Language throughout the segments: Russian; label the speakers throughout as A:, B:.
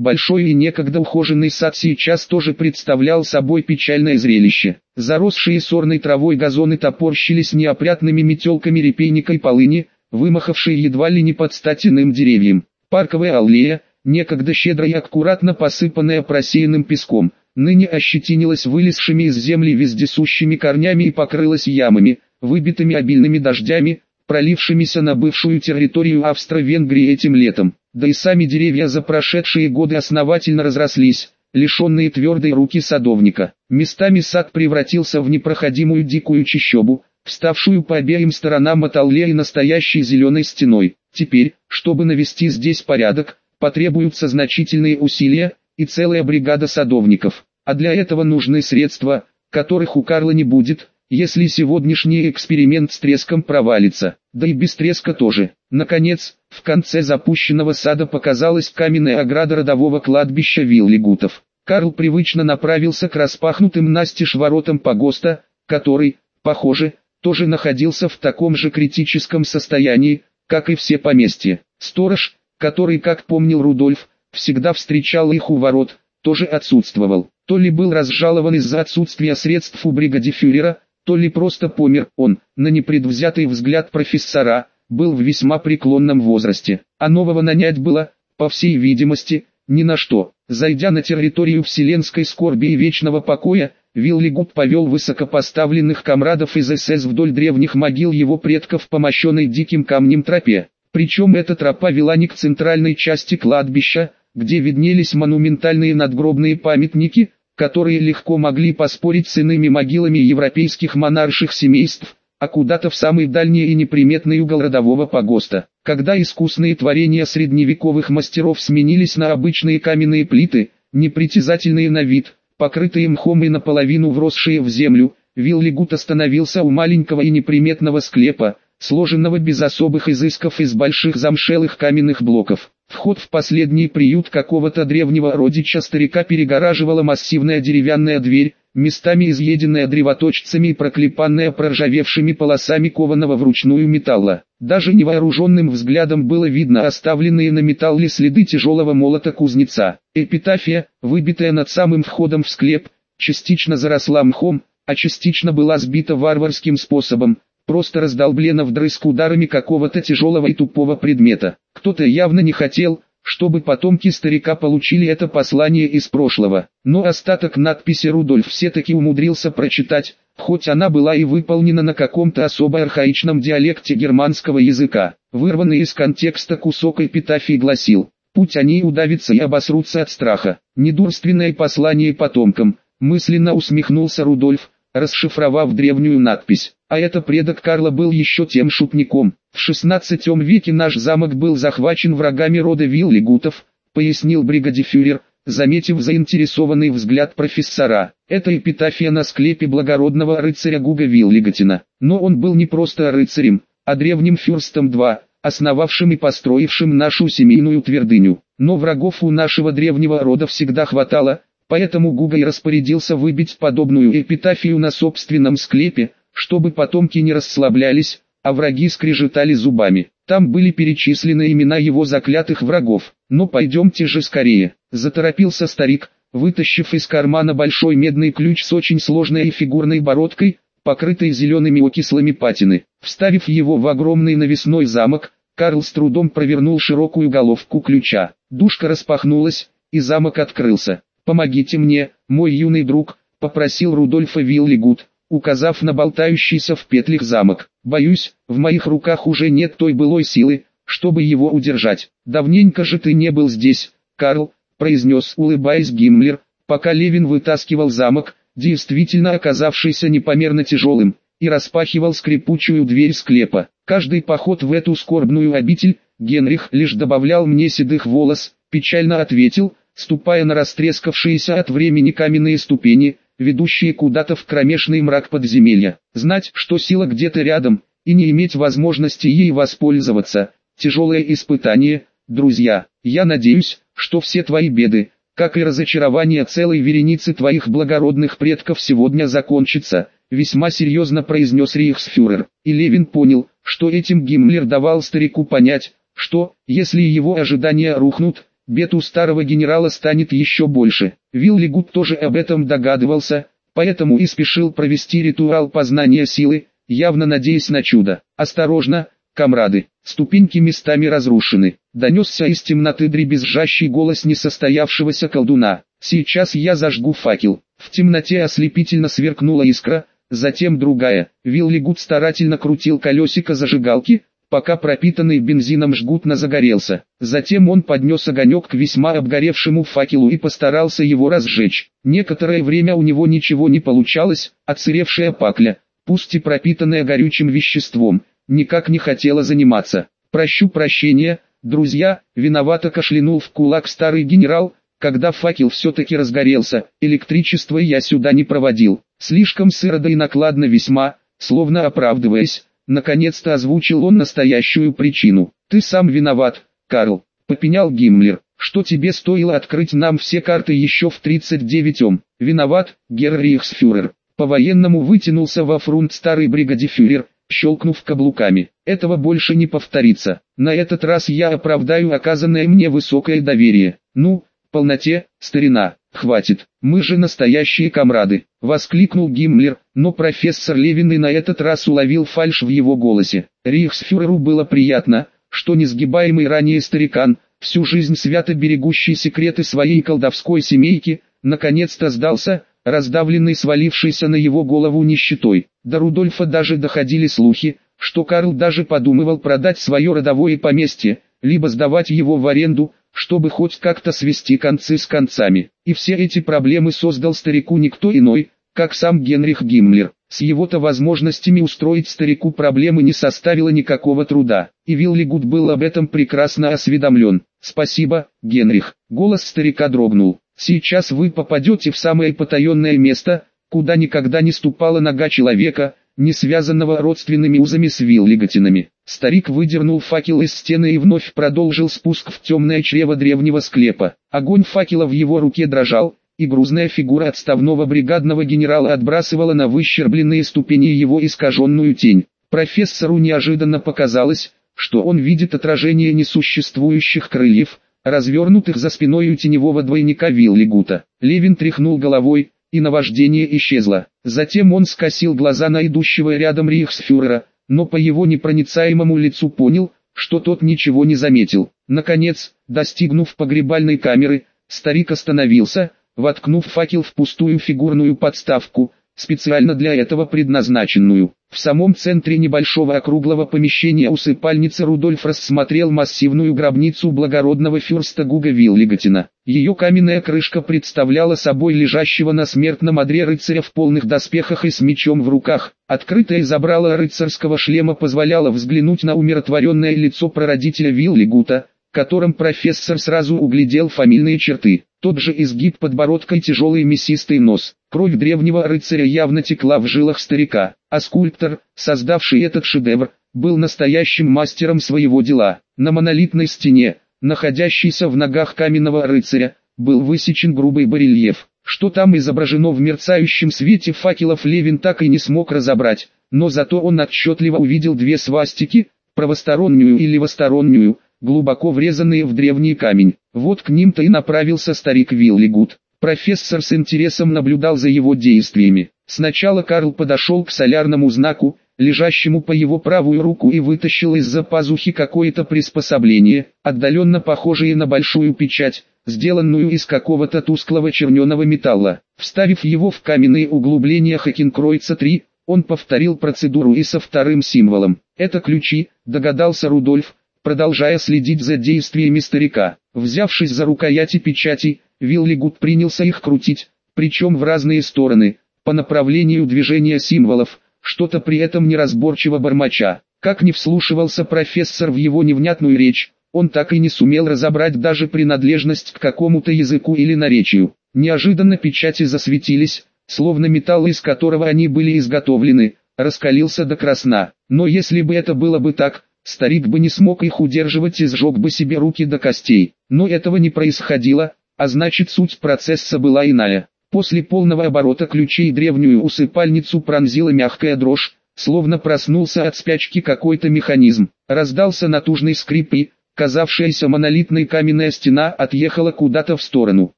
A: Большой и некогда ухоженный сад сейчас тоже представлял собой печальное зрелище. Заросшие сорной травой газоны топорщились неопрятными метелками репейника и полыни, вымахавшие едва ли не под статиным деревьям. Парковая аллея, некогда щедро и аккуратно посыпанная просеянным песком, ныне ощетинилась вылезшими из земли вездесущими корнями и покрылась ямами, выбитыми обильными дождями, пролившимися на бывшую территорию Австро-Венгрии этим летом. Да и сами деревья за прошедшие годы основательно разрослись, лишенные твердой руки садовника. Местами сад превратился в непроходимую дикую чащобу, вставшую по обеим сторонам от аллеи настоящей зеленой стеной. Теперь, чтобы навести здесь порядок, потребуются значительные усилия, и целая бригада садовников. А для этого нужны средства, которых у Карла не будет, если сегодняшний эксперимент с треском провалится, да и без треска тоже. Наконец, в конце запущенного сада показалась каменная ограда родового кладбища Виллигутов. Карл привычно направился к распахнутым настежь воротам погоста, который, похоже, тоже находился в таком же критическом состоянии, как и все поместья. Сторож, который, как помнил Рудольф, всегда встречал их у ворот, тоже отсутствовал. То ли был разжалован из-за отсутствия средств у бригадифюрера, то ли просто помер он, на непредвзятый взгляд профессора, был в весьма преклонном возрасте, а нового нанять было, по всей видимости, ни на что. Зайдя на территорию вселенской скорби и вечного покоя, Виллигуд повел высокопоставленных комрадов из СС вдоль древних могил его предков по мощенной диким камнем тропе. Причем эта тропа вела не к центральной части кладбища, где виднелись монументальные надгробные памятники, которые легко могли поспорить с иными могилами европейских монарших семейств, а куда-то в самый дальний и неприметный угол родового погоста. Когда искусные творения средневековых мастеров сменились на обычные каменные плиты, непритязательные на вид, покрытые мхом и наполовину вросшие в землю, Виллигут остановился у маленького и неприметного склепа, сложенного без особых изысков из больших замшелых каменных блоков. Вход в последний приют какого-то древнего родича старика перегораживала массивная деревянная дверь, местами изъеденная древоточцами и проклепанная проржавевшими полосами кованого вручную металла. Даже невооруженным взглядом было видно оставленные на металле следы тяжелого молота кузнеца. Эпитафия, выбитая над самым входом в склеп, частично заросла мхом, а частично была сбита варварским способом, просто раздолблена вдрызг ударами какого-то тяжелого и тупого предмета. Кто-то явно не хотел, чтобы потомки старика получили это послание из прошлого. Но остаток надписи Рудольф все-таки умудрился прочитать, хоть она была и выполнена на каком-то особо архаичном диалекте германского языка. Вырванный из контекста кусок эпитафии гласил, «Путь они удавятся и обосрутся от страха». Недурственное послание потомкам, мысленно усмехнулся Рудольф, расшифровав древнюю надпись. А это предок Карла был еще тем шутником. В 16 веке наш замок был захвачен врагами рода Виллигутов, пояснил бригадифюрер, заметив заинтересованный взгляд профессора. Это эпитафия на склепе благородного рыцаря Гуга Виллиготина. Но он был не просто рыцарем, а древним фюрстом 2, основавшим и построившим нашу семейную твердыню. Но врагов у нашего древнего рода всегда хватало, Поэтому Гугай распорядился выбить подобную эпитафию на собственном склепе, чтобы потомки не расслаблялись, а враги скрежетали зубами. Там были перечислены имена его заклятых врагов. «Ну пойдемте же скорее», – заторопился старик, вытащив из кармана большой медный ключ с очень сложной и фигурной бородкой, покрытой зелеными окислами патины. Вставив его в огромный навесной замок, Карл с трудом провернул широкую головку ключа. Душка распахнулась, и замок открылся. «Помогите мне, мой юный друг», — попросил Рудольфа Виллигут, указав на болтающийся в петлях замок. «Боюсь, в моих руках уже нет той былой силы, чтобы его удержать. Давненько же ты не был здесь, Карл», — произнес, улыбаясь Гиммлер, пока Левин вытаскивал замок, действительно оказавшийся непомерно тяжелым, и распахивал скрипучую дверь склепа. Каждый поход в эту скорбную обитель, Генрих лишь добавлял мне седых волос, печально ответил, ступая на растрескавшиеся от времени каменные ступени, ведущие куда-то в кромешный мрак подземелья. Знать, что сила где-то рядом, и не иметь возможности ей воспользоваться, тяжелое испытание, друзья. Я надеюсь, что все твои беды, как и разочарование целой вереницы твоих благородных предков сегодня закончатся, весьма серьезно произнес Рейхсфюрер. И Левин понял, что этим Гиммлер давал старику понять, что, если его ожидания рухнут, бед у старого генерала станет еще больше. Вилли Гуд тоже об этом догадывался, поэтому и спешил провести ритуал познания силы, явно надеясь на чудо. «Осторожно, комрады, ступеньки местами разрушены», донесся из темноты дребезжащий голос несостоявшегося колдуна. «Сейчас я зажгу факел». В темноте ослепительно сверкнула искра, затем другая. Вилли Гуд старательно крутил колесико зажигалки, пока пропитанный бензином жгутно загорелся. Затем он поднес огонек к весьма обгоревшему факелу и постарался его разжечь. Некоторое время у него ничего не получалось, отсыревшая пакля, пусть и пропитанная горючим веществом, никак не хотела заниматься. «Прощу прощения, друзья», виновато кашлянул в кулак старый генерал, когда факел все-таки разгорелся, электричество я сюда не проводил. Слишком сыро да и накладно весьма, словно оправдываясь, Наконец-то озвучил он настоящую причину. «Ты сам виноват, Карл», — попенял Гиммлер. «Что тебе стоило открыть нам все карты еще в 39-м?» «Виноват, Геррихсфюрер». По-военному вытянулся во фрунт старый бригадифюрер, щелкнув каблуками. «Этого больше не повторится. На этот раз я оправдаю оказанное мне высокое доверие. Ну, полноте, старина». «Хватит, мы же настоящие комрады!» — воскликнул Гиммлер, но профессор Левин и на этот раз уловил фальшь в его голосе. Рейхсфюреру было приятно, что несгибаемый ранее старикан, всю жизнь свято берегущий секреты своей колдовской семейки, наконец-то сдался, раздавленный свалившейся на его голову нищетой. До Рудольфа даже доходили слухи, что Карл даже подумывал продать свое родовое поместье, либо сдавать его в аренду, чтобы хоть как-то свести концы с концами. И все эти проблемы создал старику никто иной, как сам Генрих Гиммлер. С его-то возможностями устроить старику проблемы не составило никакого труда, и Виллигуд был об этом прекрасно осведомлен. «Спасибо, Генрих». Голос старика дрогнул. «Сейчас вы попадете в самое потаенное место, куда никогда не ступала нога человека, не связанного родственными узами с Виллиготинами. Старик выдернул факел из стены и вновь продолжил спуск в темное чрево древнего склепа. Огонь факела в его руке дрожал, и грузная фигура отставного бригадного генерала отбрасывала на выщербленные ступени его искаженную тень. Профессору неожиданно показалось, что он видит отражение несуществующих крыльев, развернутых за спиной у теневого двойника Виллигута. Левин тряхнул головой, и наваждение исчезло. Затем он скосил глаза на идущего рядом рейхсфюрера, но по его непроницаемому лицу понял, что тот ничего не заметил. Наконец, достигнув погребальной камеры, старик остановился, воткнув факел в пустую фигурную подставку, специально для этого предназначенную. В самом центре небольшого округлого помещения усыпальницы Рудольф рассмотрел массивную гробницу благородного фюрста Гуга Виллиготина. Ее каменная крышка представляла собой лежащего на смертном одре рыцаря в полных доспехах и с мечом в руках. Открытое забрало рыцарского шлема позволяло взглянуть на умиротворенное лицо прародителя Виллигута, которым профессор сразу углядел фамильные черты. Тот же изгиб подбородка и тяжелый мясистый нос. Кровь древнего рыцаря явно текла в жилах старика, а скульптор, создавший этот шедевр, был настоящим мастером своего дела. На монолитной стене, находящейся в ногах каменного рыцаря, был высечен грубый барельеф. Что там изображено в мерцающем свете факелов Левин так и не смог разобрать, но зато он отчетливо увидел две свастики, правостороннюю и левостороннюю, глубоко врезанные в древний камень. Вот к ним-то и направился старик Виллигуд. Профессор с интересом наблюдал за его действиями. Сначала Карл подошел к солярному знаку, лежащему по его правую руку и вытащил из-за пазухи какое-то приспособление, отдаленно похожее на большую печать, сделанную из какого-то тусклого черненого металла. Вставив его в каменные углубления Хакенкройца 3, он повторил процедуру и со вторым символом. Это ключи, догадался Рудольф, продолжая следить за действиями старика. Взявшись за рукояти печати, Виллигуд принялся их крутить, причем в разные стороны, по направлению движения символов, что-то при этом неразборчиво бормоча. Как не вслушивался профессор в его невнятную речь, он так и не сумел разобрать даже принадлежность к какому-то языку или наречию. Неожиданно печати засветились, словно металл из которого они были изготовлены, раскалился до красна. Но если бы это было бы так, Старик бы не смог их удерживать и сжег бы себе руки до костей. Но этого не происходило, а значит суть процесса была иная. После полного оборота ключей древнюю усыпальницу пронзила мягкая дрожь, словно проснулся от спячки какой-то механизм. Раздался натужный скрип и, казавшаяся монолитной каменная стена отъехала куда-то в сторону,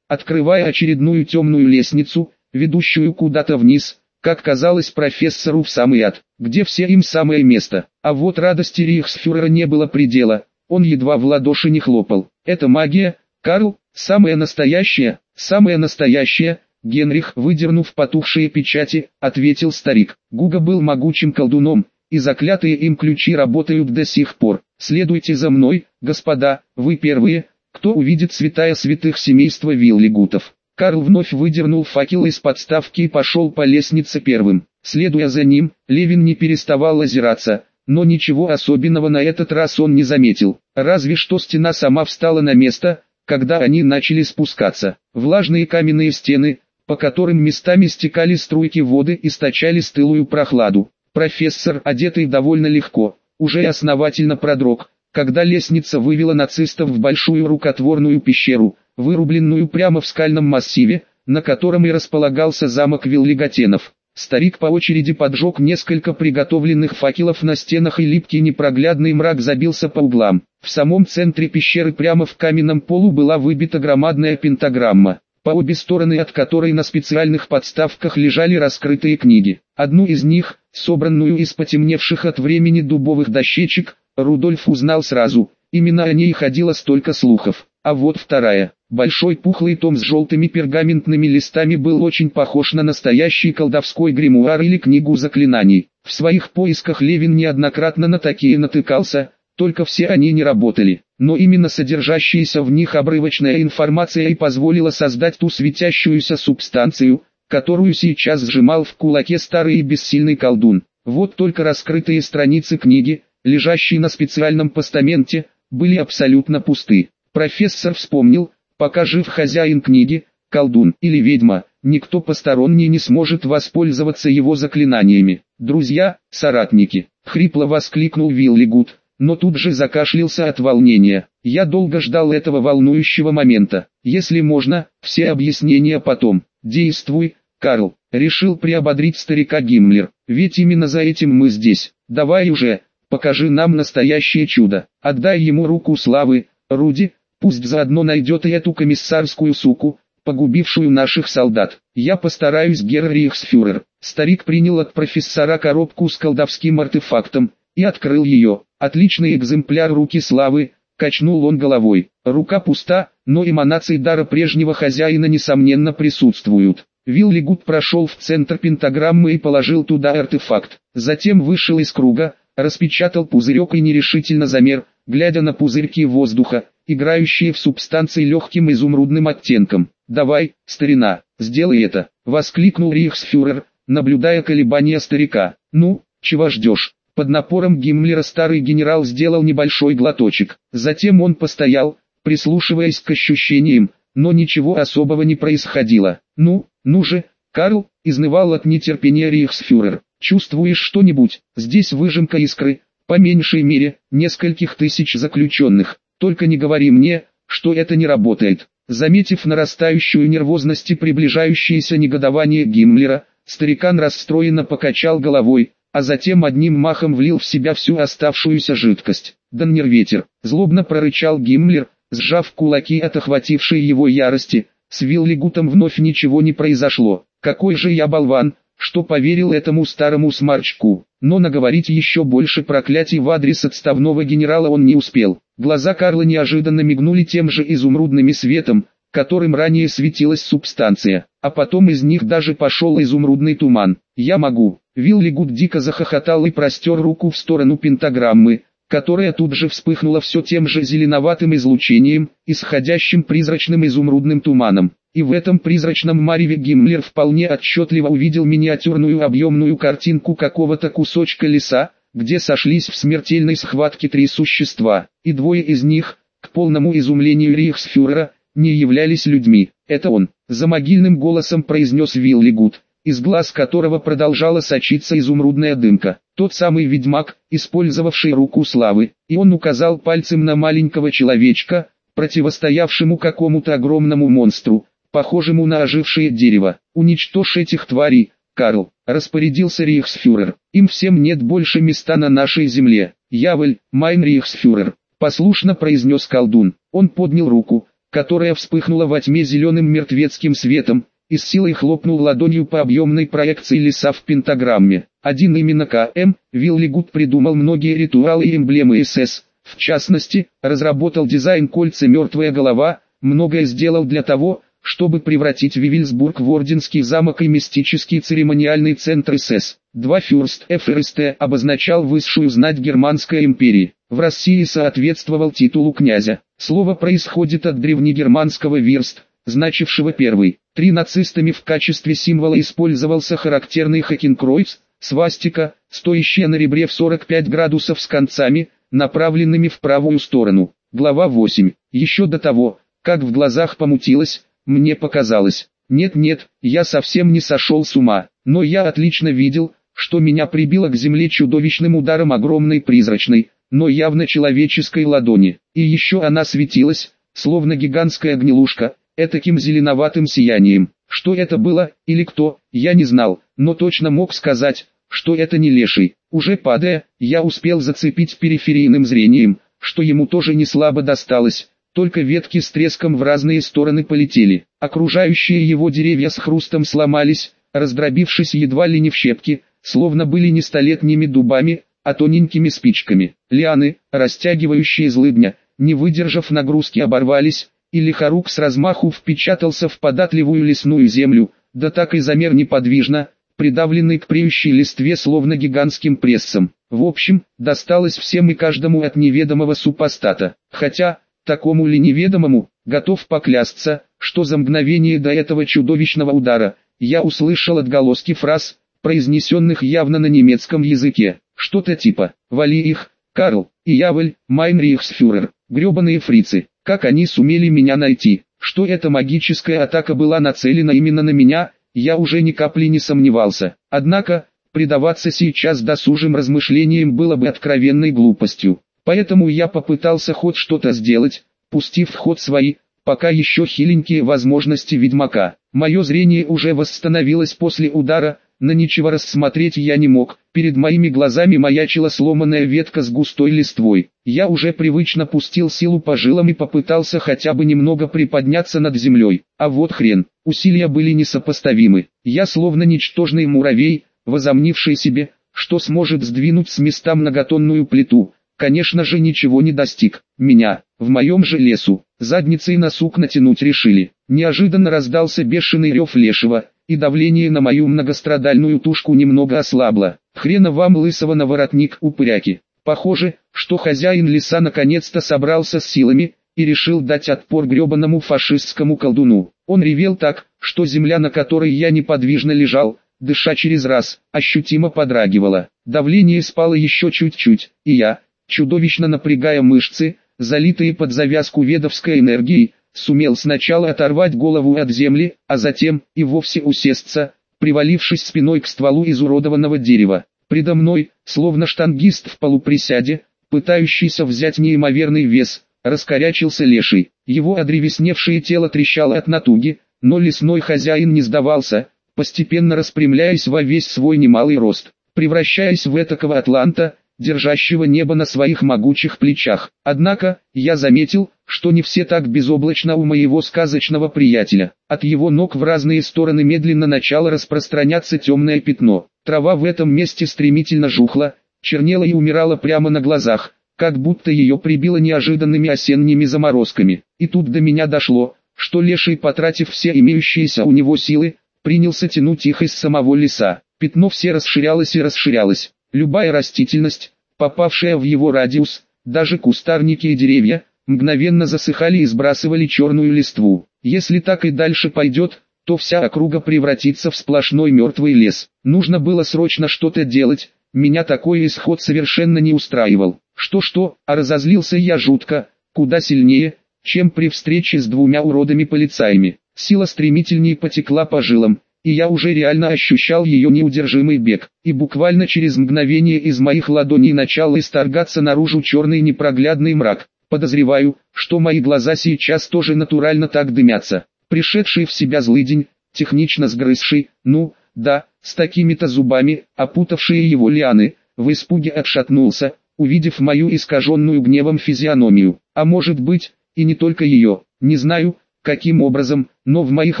A: открывая очередную темную лестницу, ведущую куда-то вниз, как казалось профессору в самый ад, где все им самое место. А вот радости Рейхсфюрера не было предела, он едва в ладоши не хлопал. Это магия, Карл, самая настоящая, самая настоящая, Генрих, выдернув потухшие печати, ответил старик. Гуга был могучим колдуном, и заклятые им ключи работают до сих пор. Следуйте за мной, господа, вы первые, кто увидит святая святых семейства Виллигутов. Карл вновь выдернул факел из подставки и пошел по лестнице первым. Следуя за ним, Левин не переставал озираться, но ничего особенного на этот раз он не заметил. Разве что стена сама встала на место, когда они начали спускаться. Влажные каменные стены, по которым местами стекали струйки воды, источали стылую прохладу. Профессор, одетый довольно легко, уже основательно продрог, когда лестница вывела нацистов в большую рукотворную пещеру, вырубленную прямо в скальном массиве, на котором и располагался замок Виллиготенов. Старик по очереди поджег несколько приготовленных факелов на стенах и липкий непроглядный мрак забился по углам. В самом центре пещеры прямо в каменном полу была выбита громадная пентаграмма, по обе стороны от которой на специальных подставках лежали раскрытые книги. Одну из них, собранную из потемневших от времени дубовых дощечек, Рудольф узнал сразу, именно о ней ходило столько слухов. А вот вторая, большой пухлый том с желтыми пергаментными листами был очень похож на настоящий колдовской гримуар или книгу заклинаний. В своих поисках Левин неоднократно на такие натыкался, только все они не работали. Но именно содержащаяся в них обрывочная информация и позволила создать ту светящуюся субстанцию, которую сейчас сжимал в кулаке старый и бессильный колдун. Вот только раскрытые страницы книги, лежащие на специальном постаменте, были абсолютно пусты. Профессор вспомнил, пока жив хозяин книги, колдун или ведьма, никто посторонний не сможет воспользоваться его заклинаниями. Друзья, соратники, хрипло воскликнул Виллигуд, но тут же закашлялся от волнения. Я долго ждал этого волнующего момента. Если можно, все объяснения потом. Действуй, Карл. Решил приободрить старика Гиммлер. Ведь именно за этим мы здесь. Давай уже, покажи нам настоящее чудо. Отдай ему руку славы, Руди, Пусть заодно найдет и эту комиссарскую суку, погубившую наших солдат. Я постараюсь, Геррихсфюрер. Старик принял от профессора коробку с колдовским артефактом и открыл ее. Отличный экземпляр руки славы, качнул он головой. Рука пуста, но эманации дара прежнего хозяина несомненно присутствуют. Виллигуд прошел в центр пентаграммы и положил туда артефакт. Затем вышел из круга, распечатал пузырек и нерешительно замер, глядя на пузырьки воздуха, играющие в субстанции легким изумрудным оттенком. «Давай, старина, сделай это!» — воскликнул Рейхсфюрер, наблюдая колебания старика. «Ну, чего ждешь?» Под напором Гиммлера старый генерал сделал небольшой глоточек. Затем он постоял, прислушиваясь к ощущениям, но ничего особого не происходило. «Ну, ну же, Карл!» — изнывал от нетерпения Рейхсфюрер. «Чувствуешь что-нибудь? Здесь выжимка искры, по меньшей мере, нескольких тысяч заключенных. Только не говори мне, что это не работает. Заметив нарастающую нервозность и приближающееся негодование Гиммлера, старикан расстроенно покачал головой, а затем одним махом влил в себя всю оставшуюся жидкость. «Даннер ветер!» — злобно прорычал Гиммлер, сжав кулаки от охватившей его ярости. С Виллигутом вновь ничего не произошло. «Какой же я болван!» Что поверил этому старому сморчку, но наговорить еще больше проклятий в адрес отставного генерала он не успел. Глаза Карла неожиданно мигнули тем же изумрудным светом, которым ранее светилась субстанция, а потом из них даже пошел изумрудный туман. «Я могу!» Виллигуд дико захохотал и простер руку в сторону пентаграммы, которая тут же вспыхнула все тем же зеленоватым излучением, исходящим призрачным изумрудным туманом. И в этом призрачном мареве Гиммлер вполне отчетливо увидел миниатюрную объемную картинку какого-то кусочка леса, где сошлись в смертельной схватке три существа, и двое из них, к полному изумлению Рейхсфюрера, не являлись людьми. Это он, замогильным голосом произнес Виллигут, из глаз которого продолжала сочиться изумрудная дымка. Тот самый ведьмак, использовавший руку славы, и он указал пальцем на маленького человечка, противостоявшему какому-то огромному монстру, похожему на ожившее дерево. Уничтожь этих тварей, Карл, распорядился Рейхсфюрер. Им всем нет больше места на нашей земле. Jawohl, mein Reichsführer. послушно произнес колдун. Он поднял руку, которая вспыхнула во тьме зеленым мертвецким светом, и с силой хлопнул ладонью по объемной проекции леса в пентаграмме. Один именно К.М. Виллигут придумал многие ритуалы и эмблемы СС, в частности, разработал дизайн кольца «Мертвая голова», многое сделал для того, чтобы превратить Вивильсбург в орденский замок и мистический церемониальный центр СС. Два фюрст ФРСТ обозначал высшую знать Германской империи. В России соответствовал титулу князя. Слово происходит от древнегерманского «вирст», значившего первый. Три нацистами в качестве символа использовался характерный хакенкройц, свастика, стоящая на ребре в 45 градусов с концами, направленными в правую сторону. Глава 8. Еще до того, как в глазах помутилось, мне показалось. Нет-нет, я совсем не сошел с ума, но я отлично видел, что меня прибило к земле чудовищным ударом огромной призрачной, но явно человеческой ладони. И еще она светилась, словно гигантская гнилушка, этаким зеленоватым сиянием. Что это было, или кто, я не знал, но точно мог сказать, что это не леший. Уже падая, я успел зацепить периферийным зрением, что ему тоже не слабо досталось, только ветки с треском в разные стороны полетели. Окружающие его деревья с хрустом сломались, раздробившись едва ли не в щепки, словно были не столетними дубами, а тоненькими спичками. Лианы, растягивающие злыдня, не выдержав нагрузки оборвались, и лихорук с размаху впечатался в податливую лесную землю, да так и замер неподвижно, придавленный к преющей листве словно гигантским прессом. В общем, досталось всем и каждому от неведомого супостата. Хотя, такому ли неведомому, готов поклясться, что за мгновение до этого чудовищного удара, я услышал отголоски фраз, произнесенных явно на немецком языке. Что-то типа «Вали их, Карл, и Явель, Майнрихсфюрер, гребаные фрицы, как они сумели меня найти, что эта магическая атака была нацелена именно на меня, я уже ни капли не сомневался. Однако, предаваться сейчас досужим размышлениям было бы откровенной глупостью. Поэтому я попытался хоть что-то сделать, пустив в ход свои, пока еще хиленькие возможности ведьмака. Мое зрение уже восстановилось после удара, но ничего рассмотреть я не мог, перед моими глазами маячила сломанная ветка с густой листвой. Я уже привычно пустил силу по жилам и попытался хотя бы немного приподняться над землей. А вот хрен, усилия были несопоставимы. Я словно ничтожный муравей, возомнивший себе, что сможет сдвинуть с места многотонную плиту, конечно же ничего не достиг. Меня, в моем же лесу, задницей на сук натянуть решили. Неожиданно раздался бешеный рев лешего, и давление на мою многострадальную тушку немного ослабло. Хрена вам лысого на воротник упыряки. Похоже, что хозяин леса наконец-то собрался с силами, и решил дать отпор гребаному фашистскому колдуну. Он ревел так, что земля на которой я неподвижно лежал, дыша через раз, ощутимо подрагивала. Давление спало еще чуть-чуть, и я, чудовищно напрягая мышцы, залитые под завязку ведовской энергией, сумел сначала оторвать голову от земли, а затем и вовсе усесться, привалившись спиной к стволу изуродованного дерева. Предо мной, словно штангист в полуприсяде, пытающийся взять неимоверный вес, раскорячился леший. Его одревесневшее тело трещало от натуги, но лесной хозяин не сдавался, постепенно распрямляясь во весь свой немалый рост, превращаясь в этакого атланта, держащего небо на своих могучих плечах. Однако, я заметил, что не все так безоблачно у моего сказочного приятеля. От его ног в разные стороны медленно начало распространяться темное пятно. Трава в этом месте стремительно жухла, чернела и умирала прямо на глазах, как будто ее прибило неожиданными осенними заморозками. И тут до меня дошло, что леший, потратив все имеющиеся у него силы, принялся тянуть их из самого леса. Пятно все расширялось и расширялось. Любая растительность, попавшая в его радиус, даже кустарники и деревья, мгновенно засыхали и сбрасывали черную листву. Если так и дальше пойдет, то вся округа превратится в сплошной мертвый лес. Нужно было срочно что-то делать, меня такой исход совершенно не устраивал. Что-что, а разозлился я жутко, куда сильнее, чем при встрече с двумя уродами-полицаями. Сила стремительнее потекла по жилам, и я уже реально ощущал ее неудержимый бег, и буквально через мгновение из моих ладоней начал исторгаться наружу черный непроглядный мрак. Подозреваю, что мои глаза сейчас тоже натурально так дымятся. Пришедший в себя злыдень, технично сгрызший, ну, да, с такими-то зубами, опутавшие его лианы, в испуге отшатнулся, увидев мою искаженную гневом физиономию. А может быть, и не только ее, не знаю, каким образом, но в моих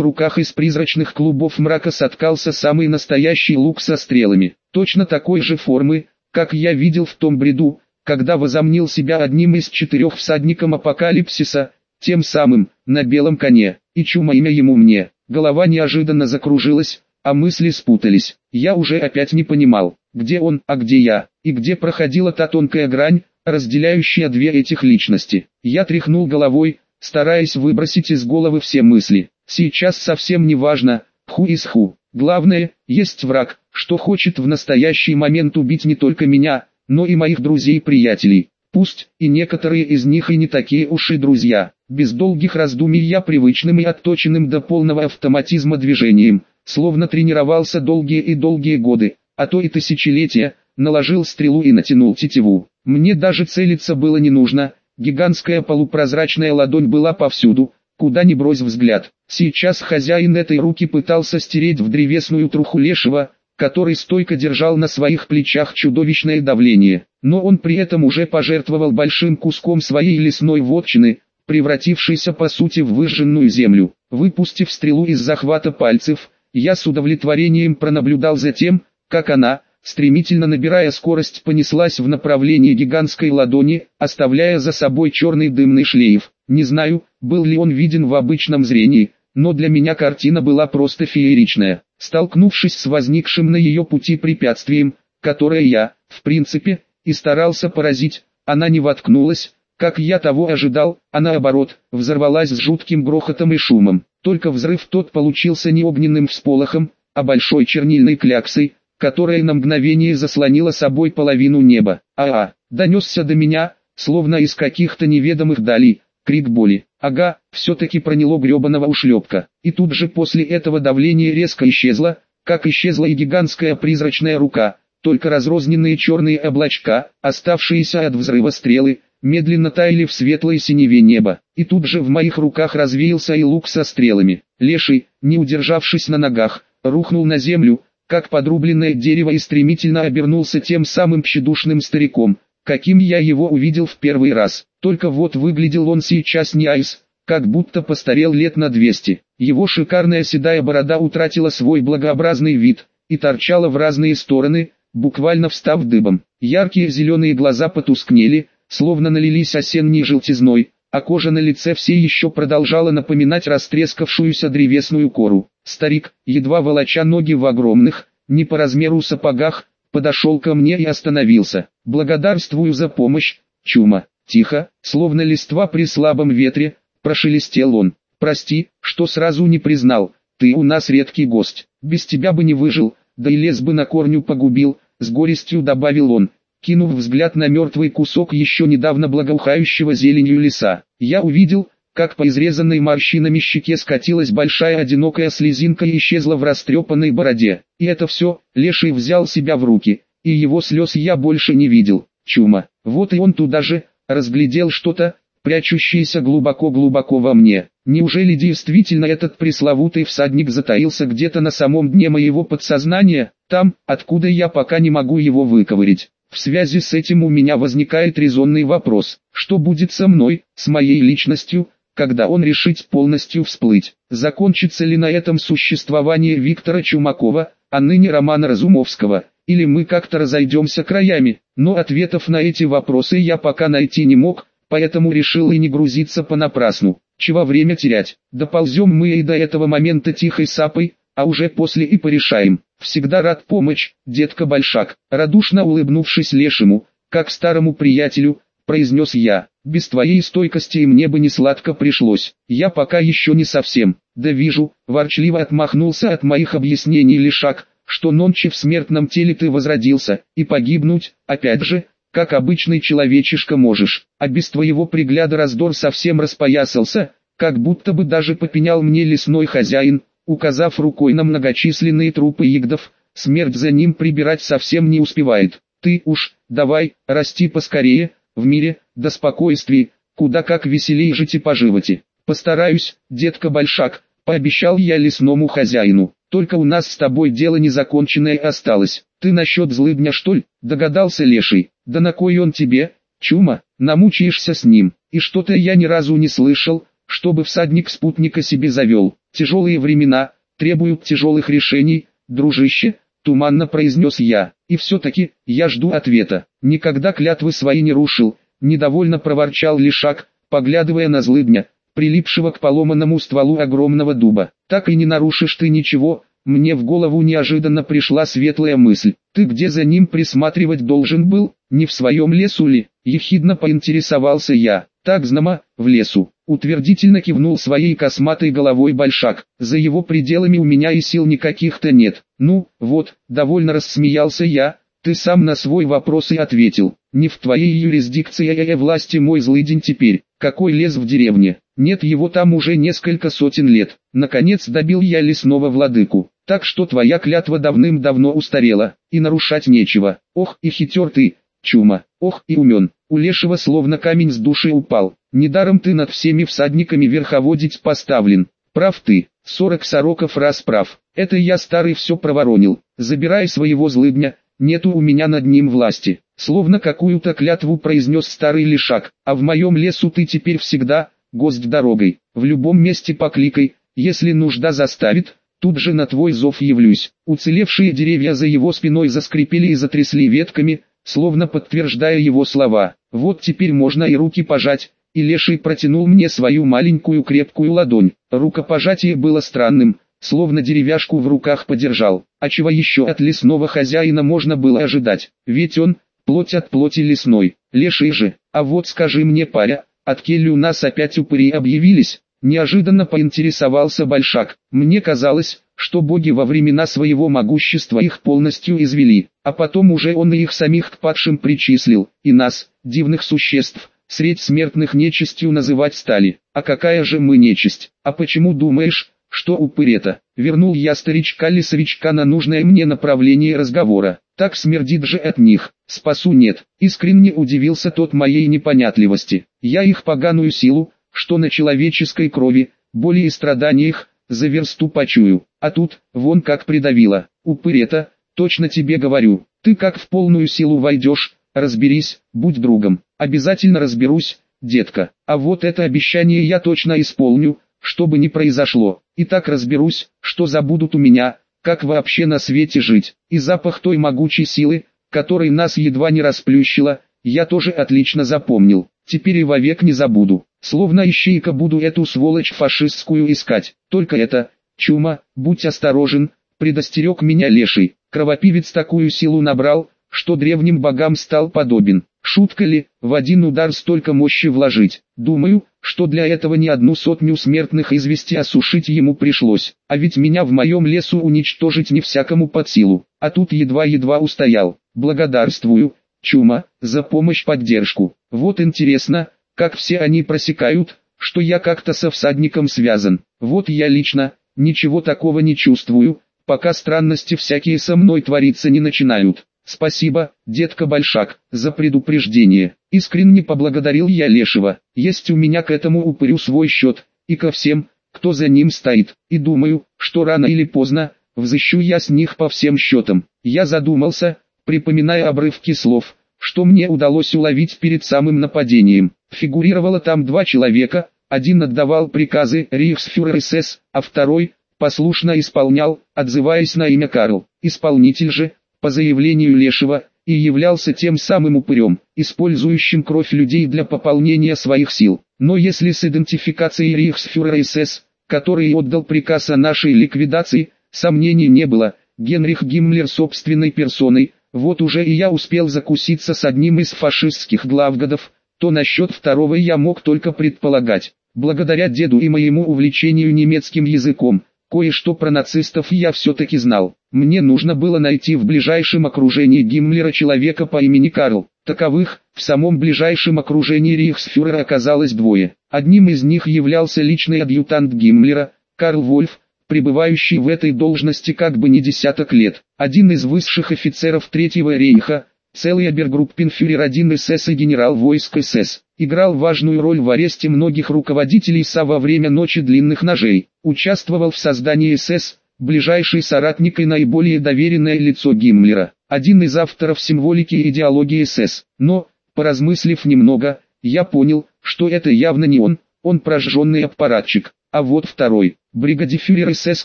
A: руках из призрачных клубов мрака соткался самый настоящий лук со стрелами, точно такой же формы, как я видел в том бреду, когда возомнил себя одним из четырех всадником апокалипсиса, тем самым, на белом коне, и чума имя ему мне. Голова неожиданно закружилась, а мысли спутались. Я уже опять не понимал, где он, а где я, и где проходила та тонкая грань, разделяющая две этих личности. Я тряхнул головой, стараясь выбросить из головы все мысли. Сейчас совсем не важно, ху из ху. Главное, есть враг, что хочет в настоящий момент убить не только меня, но и моих друзей и приятелей. Пусть и некоторые из них и не такие уж и друзья. Без долгих раздумий я привычным и отточенным до полного автоматизма движением, словно тренировался долгие и долгие годы, а то и тысячелетия, наложил стрелу и натянул тетиву. Мне даже целиться было не нужно, гигантская полупрозрачная ладонь была повсюду, куда ни брось взгляд. Сейчас хозяин этой руки пытался стереть в древесную труху лешего, который стойко держал на своих плечах чудовищное давление, но он при этом уже пожертвовал большим куском своей лесной вотчины, превратившейся по сути в выжженную землю. Выпустив стрелу из захвата пальцев, я с удовлетворением пронаблюдал за тем, как она, стремительно набирая скорость понеслась в направлении гигантской ладони, оставляя за собой черный дымный шлейф. Не знаю, был ли он виден в обычном зрении, но для меня картина была просто фееричная. Столкнувшись с возникшим на ее пути препятствием, которое я, в принципе, и старался поразить, она не воткнулась, как я того ожидал, а наоборот, взорвалась с жутким грохотом и шумом. Только взрыв тот получился не огненным всполохом, а большой чернильной кляксой, которая на мгновение заслонила собой половину неба. А-а, донесся до меня, словно из каких-то неведомых далей, крик боли. Ага, все-таки проняло гребаного ушлепка. И тут же после этого давление резко исчезло, как исчезла и гигантская призрачная рука, только разрозненные черные облачка, оставшиеся от взрыва стрелы, медленно таяли в светлой синеве неба. И тут же в моих руках развеялся и лук со стрелами. Леший, не удержавшись на ногах, рухнул на землю, как подрубленное дерево и стремительно обернулся тем самым тщедушным стариком, каким я его увидел в первый раз. Только вот выглядел он сейчас не айс, как будто постарел лет на 200. Его шикарная седая борода утратила свой благообразный вид и торчала в разные стороны, буквально встав дыбом. Яркие зеленые глаза потускнели, словно налились осенней желтизной, а кожа на лице все еще продолжала напоминать растрескавшуюся древесную кору. Старик, едва волоча ноги в огромных, не по размеру сапогах, подошел ко мне и остановился. «Благодарствую за помощь, чума». Тихо, словно листва при слабом ветре, прошелестел он. «Прости, что сразу не признал, ты у нас редкий гость, без тебя бы не выжил, да и лес бы на корню погубил», с горестью добавил он, кинув взгляд на мертвый кусок еще недавно благоухающего зеленью леса. Я увидел, как по изрезанной морщинами щеке скатилась большая одинокая слезинка и исчезла в растрепанной бороде. И это все, Леший взял себя в руки, и его слез я больше не видел. Чума, вот и он туда же, разглядел что-то, прячущееся глубоко-глубоко во мне. Неужели действительно этот пресловутый всадник затаился где-то на самом дне моего подсознания, там, откуда я пока не могу его выковырить? В связи с этим у меня возникает резонный вопрос, что будет со мной, с моей личностью, когда он решит полностью всплыть. Закончится ли на этом существование Виктора Чумакова, а ныне Романа Разумовского, или мы как-то разойдемся краями, но ответов на эти вопросы я пока найти не мог, поэтому решил и не грузиться понапрасну. Чего время терять, доползем мы и до этого момента тихой сапой, а уже после и порешаем. Всегда рад помочь, детка Большак, радушно улыбнувшись Лешему, как старому приятелю, произнес я. Без твоей стойкости мне бы не сладко пришлось. Я пока еще не совсем. Да вижу, ворчливо отмахнулся от моих объяснений Лешак, что нонче в смертном теле ты возродился, и погибнуть, опять же, как обычный человечишка можешь, а без твоего пригляда раздор совсем распоясался, как будто бы даже попенял мне лесной хозяин, указав рукой на многочисленные трупы ягдов, смерть за ним прибирать совсем не успевает. Ты уж, давай, расти поскорее, в мире, до спокойствия, куда как веселей жить и поживать. Постараюсь, детка Большак, пообещал я лесному хозяину. только у нас с тобой дело незаконченное осталось. Ты насчет злыдня что ли? Догадался леший. Да на кой он тебе? Чума, намучаешься с ним. И что-то я ни разу не слышал, чтобы всадник спутника себе завел. Тяжелые времена, требуют тяжелых решений, дружище, туманно произнес я. И все-таки, я жду ответа. Никогда клятвы свои не рушил, недовольно проворчал Лишак, поглядывая на злыдня, прилипшего к поломанному стволу огромного дуба. Так и не нарушишь ты ничего, мне в голову неожиданно пришла светлая мысль. Ты где за ним присматривать должен был, не в своем лесу ли? Ехидно поинтересовался я. Так знамо, в лесу. Утвердительно кивнул своей косматой головой большак. За его пределами у меня и сил никаких-то нет. Ну, вот, довольно рассмеялся я. Ты сам на свой вопрос и ответил. Не в твоей юрисдикции а власти мой злый день теперь. Какой лес в деревне? Нет его там уже несколько сотен лет. Наконец добил я лесного владыку. Так что твоя клятва давным-давно устарела, и нарушать нечего. Ох и хитер ты, чума, ох и умен. У лешего словно камень с души упал. Недаром ты над всеми всадниками верховодить поставлен. Прав ты, сорок сороков раз прав. Это я старый все проворонил. Забирай своего злыдня, нету у меня над ним власти. Словно какую-то клятву произнес старый лишак. А в моем лесу ты теперь всегда, гость дорогой, в любом месте покликай, если нужда заставит, тут же на твой зов явлюсь. Уцелевшие деревья за его спиной заскрипели и затрясли ветками, словно подтверждая его слова. Вот теперь можно и руки пожать, и леший протянул мне свою маленькую крепкую ладонь. Рукопожатие было странным, словно деревяшку в руках подержал. А чего еще от лесного хозяина можно было ожидать? Ведь он, плоть от плоти лесной, леший же. А вот скажи мне, паря, от Келли у нас опять упыри объявились, неожиданно поинтересовался Большак. Мне казалось, что боги во времена своего могущества их полностью извели, а потом уже он и их самих к падшим причислил, и нас, дивных существ, средь смертных нечистью называть стали. А какая же мы нечисть? А почему думаешь, что упырь-то? Вернул я старичка-лесовичка на нужное мне направление разговора. Так смердит же от них. Спасу нет. Искренне удивился тот моей непонятливости. Я их поганую силу, что на человеческой крови, боли и страданиях, за версту почую. А тут, вон как придавило. Упырь это, точно тебе говорю. Ты как в полную силу войдешь, разберись, будь другом. Обязательно разберусь, детка. А вот это обещание я точно исполню, что бы ни произошло. И так разберусь, что забудут у меня, как вообще на свете жить. И запах той могучей силы, которой нас едва не расплющило, я тоже отлично запомнил. Теперь и вовек не забуду. Словно ищейка буду эту сволочь фашистскую искать. Только это, чума, будь осторожен, предостерег меня леший. Кровопивец такую силу набрал, что древним богам стал подобен. Шутка ли, в один удар столько мощи вложить? Думаю, что для этого не одну сотню смертных извести осушить ему пришлось. А ведь меня в моем лесу уничтожить не всякому под силу. А тут едва-едва устоял. Благодарствую, Чума, за помощь-поддержку. Вот интересно, как все они просекают, что я как-то со всадником связан. Вот я лично, ничего такого не чувствую, пока странности всякие со мной твориться не начинают. Спасибо, детка Большак, за предупреждение. Искренне поблагодарил я Лешего. Есть у меня к этому упырю свой счет, и ко всем, кто за ним стоит. И думаю, что рано или поздно, взыщу я с них по всем счетам. Я задумался, припоминая обрывки слов, что мне удалось уловить перед самым нападением. Фигурировало там два человека, один отдавал приказы Рейхсфюрер СС, а второй, послушно исполнял, отзываясь на имя Карл. Исполнитель же, по заявлению Лешего, и являлся тем самым упырем, использующим кровь людей для пополнения своих сил. Но если с идентификацией Рейхсфюрера СС, который отдал приказ о нашей ликвидации, сомнений не было, Генрих Гиммлер собственной персоной, вот уже и я успел закуситься с одним из фашистских главгодов, то насчет второго я мог только предполагать. Благодаря деду и моему увлечению немецким языком, Кое-что про нацистов я все-таки знал. Мне нужно было найти в ближайшем окружении Гиммлера человека по имени Карл. Таковых, в самом ближайшем окружении Рейхсфюрера оказалось двое. Одним из них являлся личный адъютант Гиммлера, Карл Вольф, пребывающий в этой должности как бы не десяток лет. Один из высших офицеров Третьего рейха, целый обергруппенфюрер 1 СС и генерал войск СС играл важную роль в аресте многих руководителей СА во время Ночи Длинных Ножей, участвовал в создании СС, ближайший соратник и наиболее доверенное лицо Гиммлера, один из авторов символики и идеологии СС. Но, поразмыслив немного, я понял, что это явно не он, он прожженный аппаратчик. А вот второй, бригадифюрер СС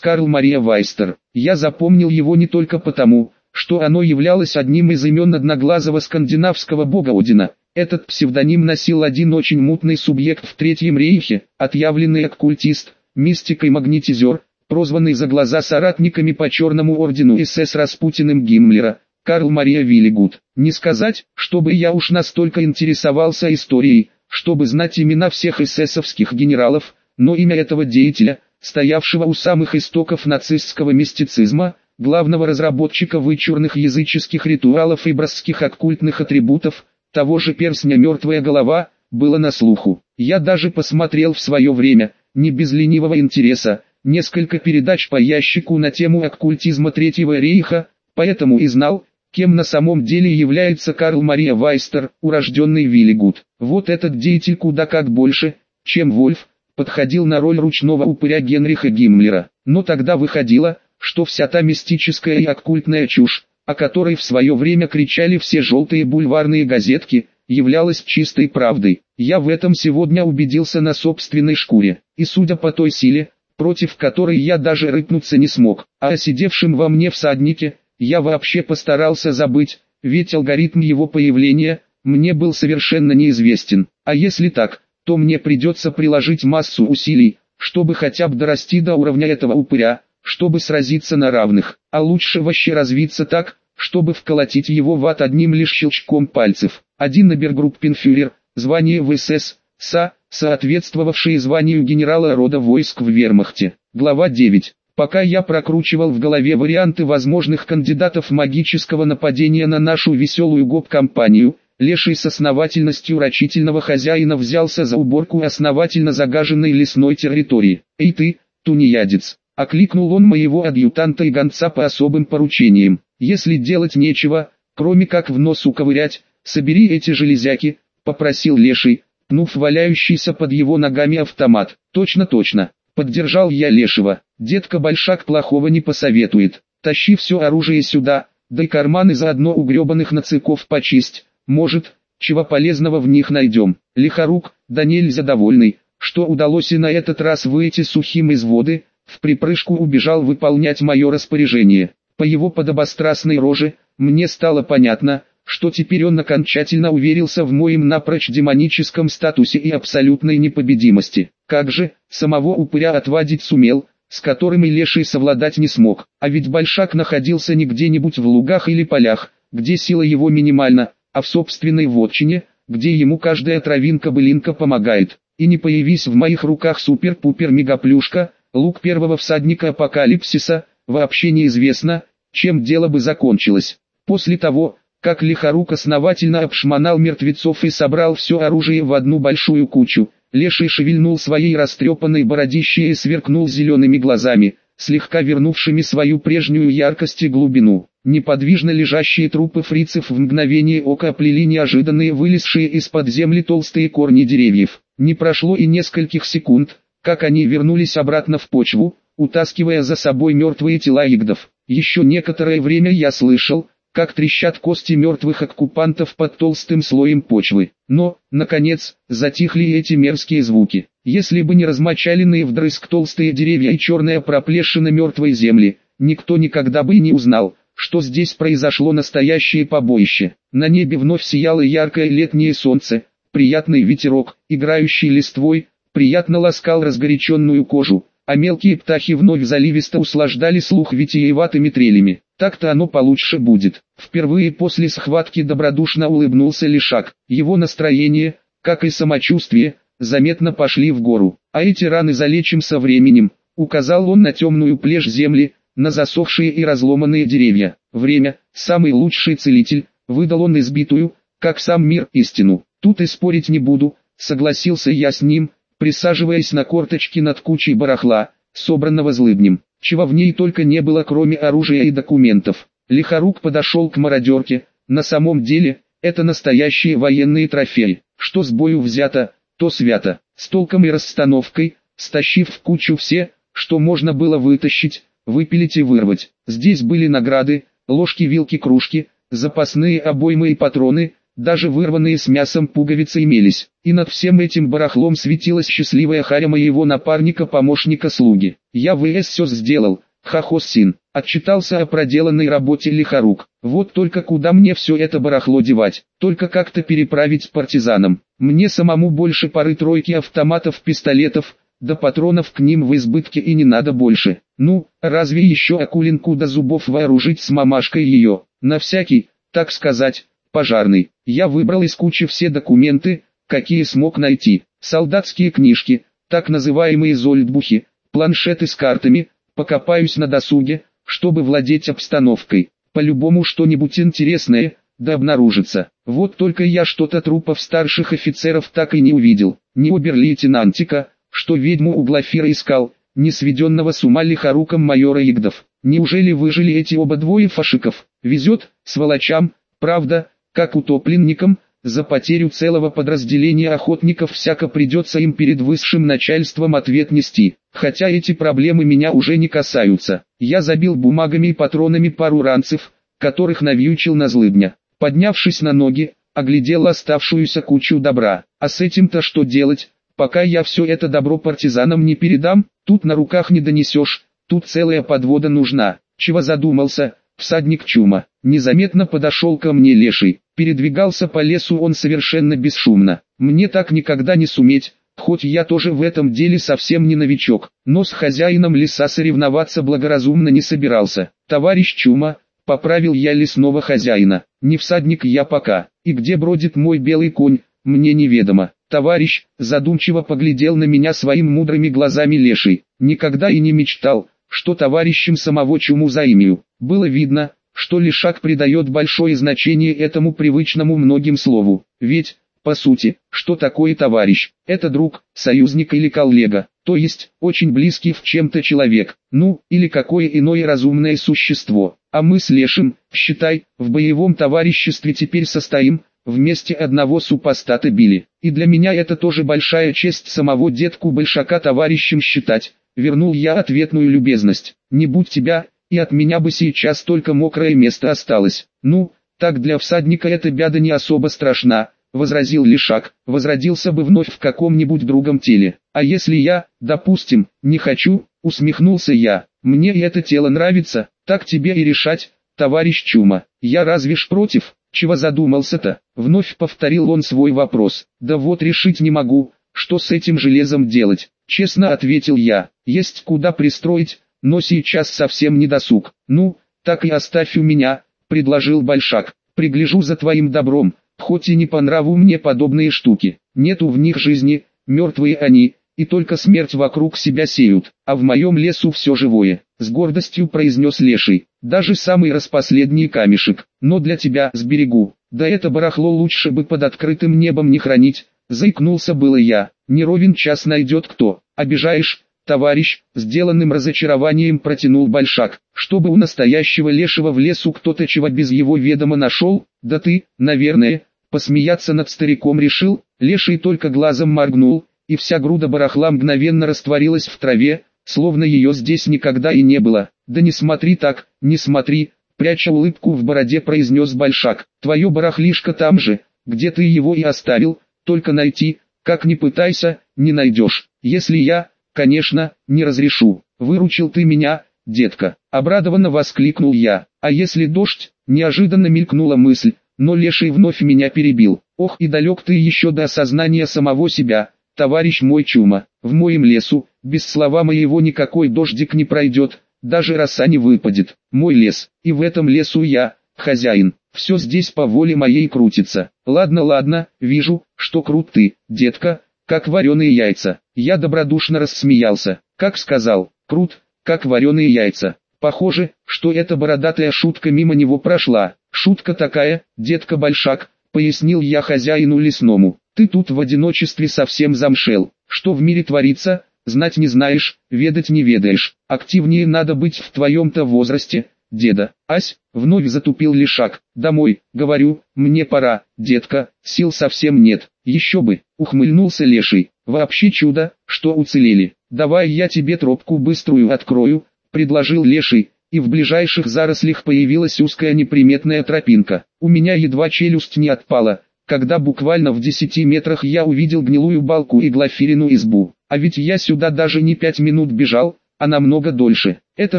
A: Карл Мария Вайстер. Я запомнил его не только потому, что оно являлось одним из имен одноглазого скандинавского бога Одина. Этот псевдоним носил один очень мутный субъект в Третьем рейхе, отъявленный оккультист, мистик и магнетизер, прозванный за глаза соратниками по Черному ордену СС Распутиным Гиммлера, Карл Мария Виллигуд. Не сказать, чтобы я уж настолько интересовался историей, чтобы знать имена всех эсэсовских генералов, но имя этого деятеля, стоявшего у самых истоков нацистского мистицизма, главного разработчика вычурных языческих ритуалов и братских оккультных атрибутов, того же перстня «Мертвая голова», было на слуху. Я даже посмотрел в свое время, не без ленивого интереса, несколько передач по ящику на тему оккультизма Третьего рейха, поэтому и знал, кем на самом деле является Карл Мария Вайстер, урожденный Виллигуд. Вот этот деятель куда как больше, чем Вольф, подходил на роль ручного упыря Генриха Гиммлера. Но тогда выходило, что вся та мистическая и оккультная чушь, о которой в свое время кричали все желтые бульварные газетки, являлась чистой правдой. Я в этом сегодня убедился на собственной шкуре, и судя по той силе, против которой я даже рыпнуться не смог, а о сидевшем во мне всаднике, я вообще постарался забыть, ведь алгоритм его появления, мне был совершенно неизвестен, а если так, то мне придется приложить массу усилий, чтобы хотя бы дорасти до уровня этого упыря, чтобы сразиться на равных, а лучше вообще развиться так, чтобы вколотить его в ад одним лишь щелчком пальцев. Один обергруппенфюрер, звание в СС, СА, соответствовавшее званию генерала рода войск в вермахте. Глава 9. Пока я прокручивал в голове варианты возможных кандидатов магического нападения на нашу веселую гоп-компанию, Леший с основательностью рачительного хозяина взялся за уборку основательно загаженной лесной территории. «Эй ты, тунеядец!» — окликнул он моего адъютанта и гонца по особым поручениям. «Если делать нечего, кроме как в нос уковырять, собери эти железяки», — попросил Леший, пнув валяющийся под его ногами автомат. «Точно-точно!» — поддержал я Лешего. «Детка Большак плохого не посоветует. Тащи все оружие сюда, да и карманы заодно у гребаных нациков почисть». Может, чего полезного в них найдем. Лихорук, да нельзя довольный, что удалось и на этот раз выйти сухим из воды, в припрыжку убежал выполнять мое распоряжение. По его подобострастной роже, мне стало понятно, что теперь он окончательно уверился в моем напрочь демоническом статусе и абсолютной непобедимости. Как же, самого упыря отвадить сумел, с которым и леший совладать не смог. А ведь Большак находился не где-нибудь в лугах или полях, где сила его минимальна, а в собственной вотчине, где ему каждая травинка-былинка помогает. И не появись в моих руках супер-пупер-мегаплюшка, лук первого всадника апокалипсиса, вообще неизвестно, чем дело бы закончилось. После того, как Лихорук основательно обшмонал мертвецов и собрал все оружие в одну большую кучу, Леший шевельнул своей растрепанной бородищей и сверкнул зелеными глазами, слегка вернувшими свою прежнюю яркость и глубину. Неподвижно лежащие трупы фрицев в мгновение ока оплели неожиданные вылезшие из-под земли толстые корни деревьев. Не прошло и нескольких секунд, как они вернулись обратно в почву, утаскивая за собой мертвые тела ягдов. Еще некоторое время я слышал, как трещат кости мертвых оккупантов под толстым слоем почвы. Но, наконец, затихли эти мерзкие звуки. Если бы не размочаленные вдрызг толстые деревья и черная проплешина мертвой земли, никто никогда бы и не узнал, что здесь произошло настоящее побоище. На небе вновь сияло яркое летнее солнце, приятный ветерок, играющий листвой, приятно ласкал разгоряченную кожу, а мелкие птахи вновь заливисто услаждали слух витиеватыми трелями. Так-то оно получше будет. Впервые после схватки добродушно улыбнулся Лишак. Его настроение, как и самочувствие, заметно пошли в гору. А эти раны залечим со временем, указал он на темную плешь земли, на засохшие и разломанные деревья. Время, самый лучший целитель, выдал он избитую, как сам мир истину. Тут и спорить не буду, согласился я с ним, присаживаясь на корточки над кучей барахла, собранного злыднем, чего в ней только не было кроме оружия и документов. Лихорук подошел к мародерке, на самом деле, это настоящие военные трофеи, что с бою взято, то свято, с толком и расстановкой, стащив в кучу все, что можно было вытащить, выпилить и вырвать. Здесь были награды, ложки, вилки, кружки, запасные обоймы и патроны, даже вырванные с мясом пуговицы имелись. И над всем этим барахлом светилась счастливая харя моего напарника-помощника-слуги. Я ВС все сделал, Хахосин, отчитался о проделанной работе лихорук. Вот только куда мне все это барахло девать, только как-то переправить партизанам. Мне самому больше пары тройки автоматов, пистолетов, да патронов к ним в избытке и не надо больше. Ну, разве еще Акулинку до зубов вооружить с мамашкой ее, на всякий, так сказать, пожарный. Я выбрал из кучи все документы, какие смог найти. Солдатские книжки, так называемые зольдбухи, планшеты с картами, покопаюсь на досуге, чтобы владеть обстановкой. По-любому что-нибудь интересное, да обнаружится. Вот только я что-то трупов старших офицеров так и не увидел. Ни обер-лейтенантика, что ведьму у Глафира искал, ни сведенного с ума лихоруком майора Игдов. Неужели выжили эти оба двое фашиков? Везет, сволочам, правда, как утопленникам, за потерю целого подразделения охотников всяко придется им перед высшим начальством ответ нести. Хотя эти проблемы меня уже не касаются. Я забил бумагами и патронами пару ранцев, которых навьючил на злыдня. Поднявшись на ноги, оглядел оставшуюся кучу добра. А с этим-то что делать? Пока я все это добро партизанам не передам, тут на руках не донесешь, тут целая подвода нужна. Чего задумался, всадник чума. Незаметно подошел ко мне леший. Передвигался по лесу он совершенно бесшумно. Мне так никогда не суметь, хоть я тоже в этом деле совсем не новичок, но с хозяином леса соревноваться благоразумно не собирался. Товарищ Чума, поправил я лесного хозяина, не всадник я пока, и где бродит мой белый конь, мне неведомо. Товарищ, задумчиво поглядел на меня своим мудрыми глазами леший, никогда и не мечтал, что товарищем самого Чуму заимею. Было видно, что Лишак придает большое значение этому привычному многим слову. Ведь, по сути, что такое товарищ? Это друг, союзник или коллега, то есть, очень близкий в чем-то человек, ну, или какое иное разумное существо. А мы с Лешим, считай, в боевом товариществе теперь состоим, вместе одного супостата били. И для меня это тоже большая честь самого детку Большака товарищем считать. Вернул я ответную любезность. Не будь тебя, и от меня бы сейчас только мокрое место осталось. Ну, так для всадника эта бяда не особо страшна, возразил Лишак, возродился бы вновь в каком-нибудь другом теле. А если я, допустим, не хочу, усмехнулся я, мне это тело нравится, так тебе и решать, товарищ Чума. Я разве ж против, чего задумался-то? Вновь повторил он свой вопрос. Да вот решить не могу, что с этим железом делать. Честно ответил я, есть куда пристроить, но сейчас совсем не досуг. Ну, так и оставь у меня, предложил Большак. Пригляжу за твоим добром, хоть и не по нраву мне подобные штуки. Нету в них жизни, мертвые они, и только смерть вокруг себя сеют, а в моем лесу все живое. С гордостью произнес Леший, даже самый распоследний камешек, но для тебя сберегу. Да это барахло лучше бы под открытым небом не хранить, заикнулся было я. Не ровен час найдет кто, обижаешь, товарищ, сделанным разочарованием протянул Большак, чтобы у настоящего лешего в лесу кто-то чего без его ведома нашел, да ты, наверное, посмеяться над стариком решил, леший только глазом моргнул, и вся груда барахла мгновенно растворилась в траве, словно ее здесь никогда и не было. Да не смотри так, не смотри, пряча улыбку в бороде произнес Большак, твое барахлишко там же, где ты его и оставил, только найти, как ни пытайся, не найдешь, если я, Конечно, не разрешу. Выручил ты меня, детка. Обрадованно воскликнул я. А если дождь? Неожиданно мелькнула мысль, но леший вновь меня перебил. Ох и далек ты еще до осознания самого себя, товарищ мой чума. В моем лесу, без слова моего никакой дождик не пройдет, даже роса не выпадет. Мой лес, и в этом лесу я, хозяин. Все здесь по воле моей крутится. Ладно, ладно, вижу, что крут ты, детка, как вареные яйца. Я добродушно рассмеялся, как сказал, крут, как вареные яйца. Похоже, что эта бородатая шутка мимо него прошла. Шутка такая, детка Большак, пояснил я хозяину лесному. Ты тут в одиночестве совсем замшел. Что в мире творится, знать не знаешь, ведать не ведаешь. Активнее надо быть в твоем-то возрасте, деда. Ась, вновь затупил лишак. Домой, говорю, мне пора, детка, сил совсем нет. Еще бы, ухмыльнулся леший. Вообще чудо, что уцелели. Давай я тебе тропку быструю открою, предложил Леший, и в ближайших зарослях появилась узкая неприметная тропинка. У меня едва челюсть не отпала, когда буквально в десяти метрах я увидел гнилую балку и глафирину избу. А ведь я сюда даже не пять минут бежал, а намного дольше. Это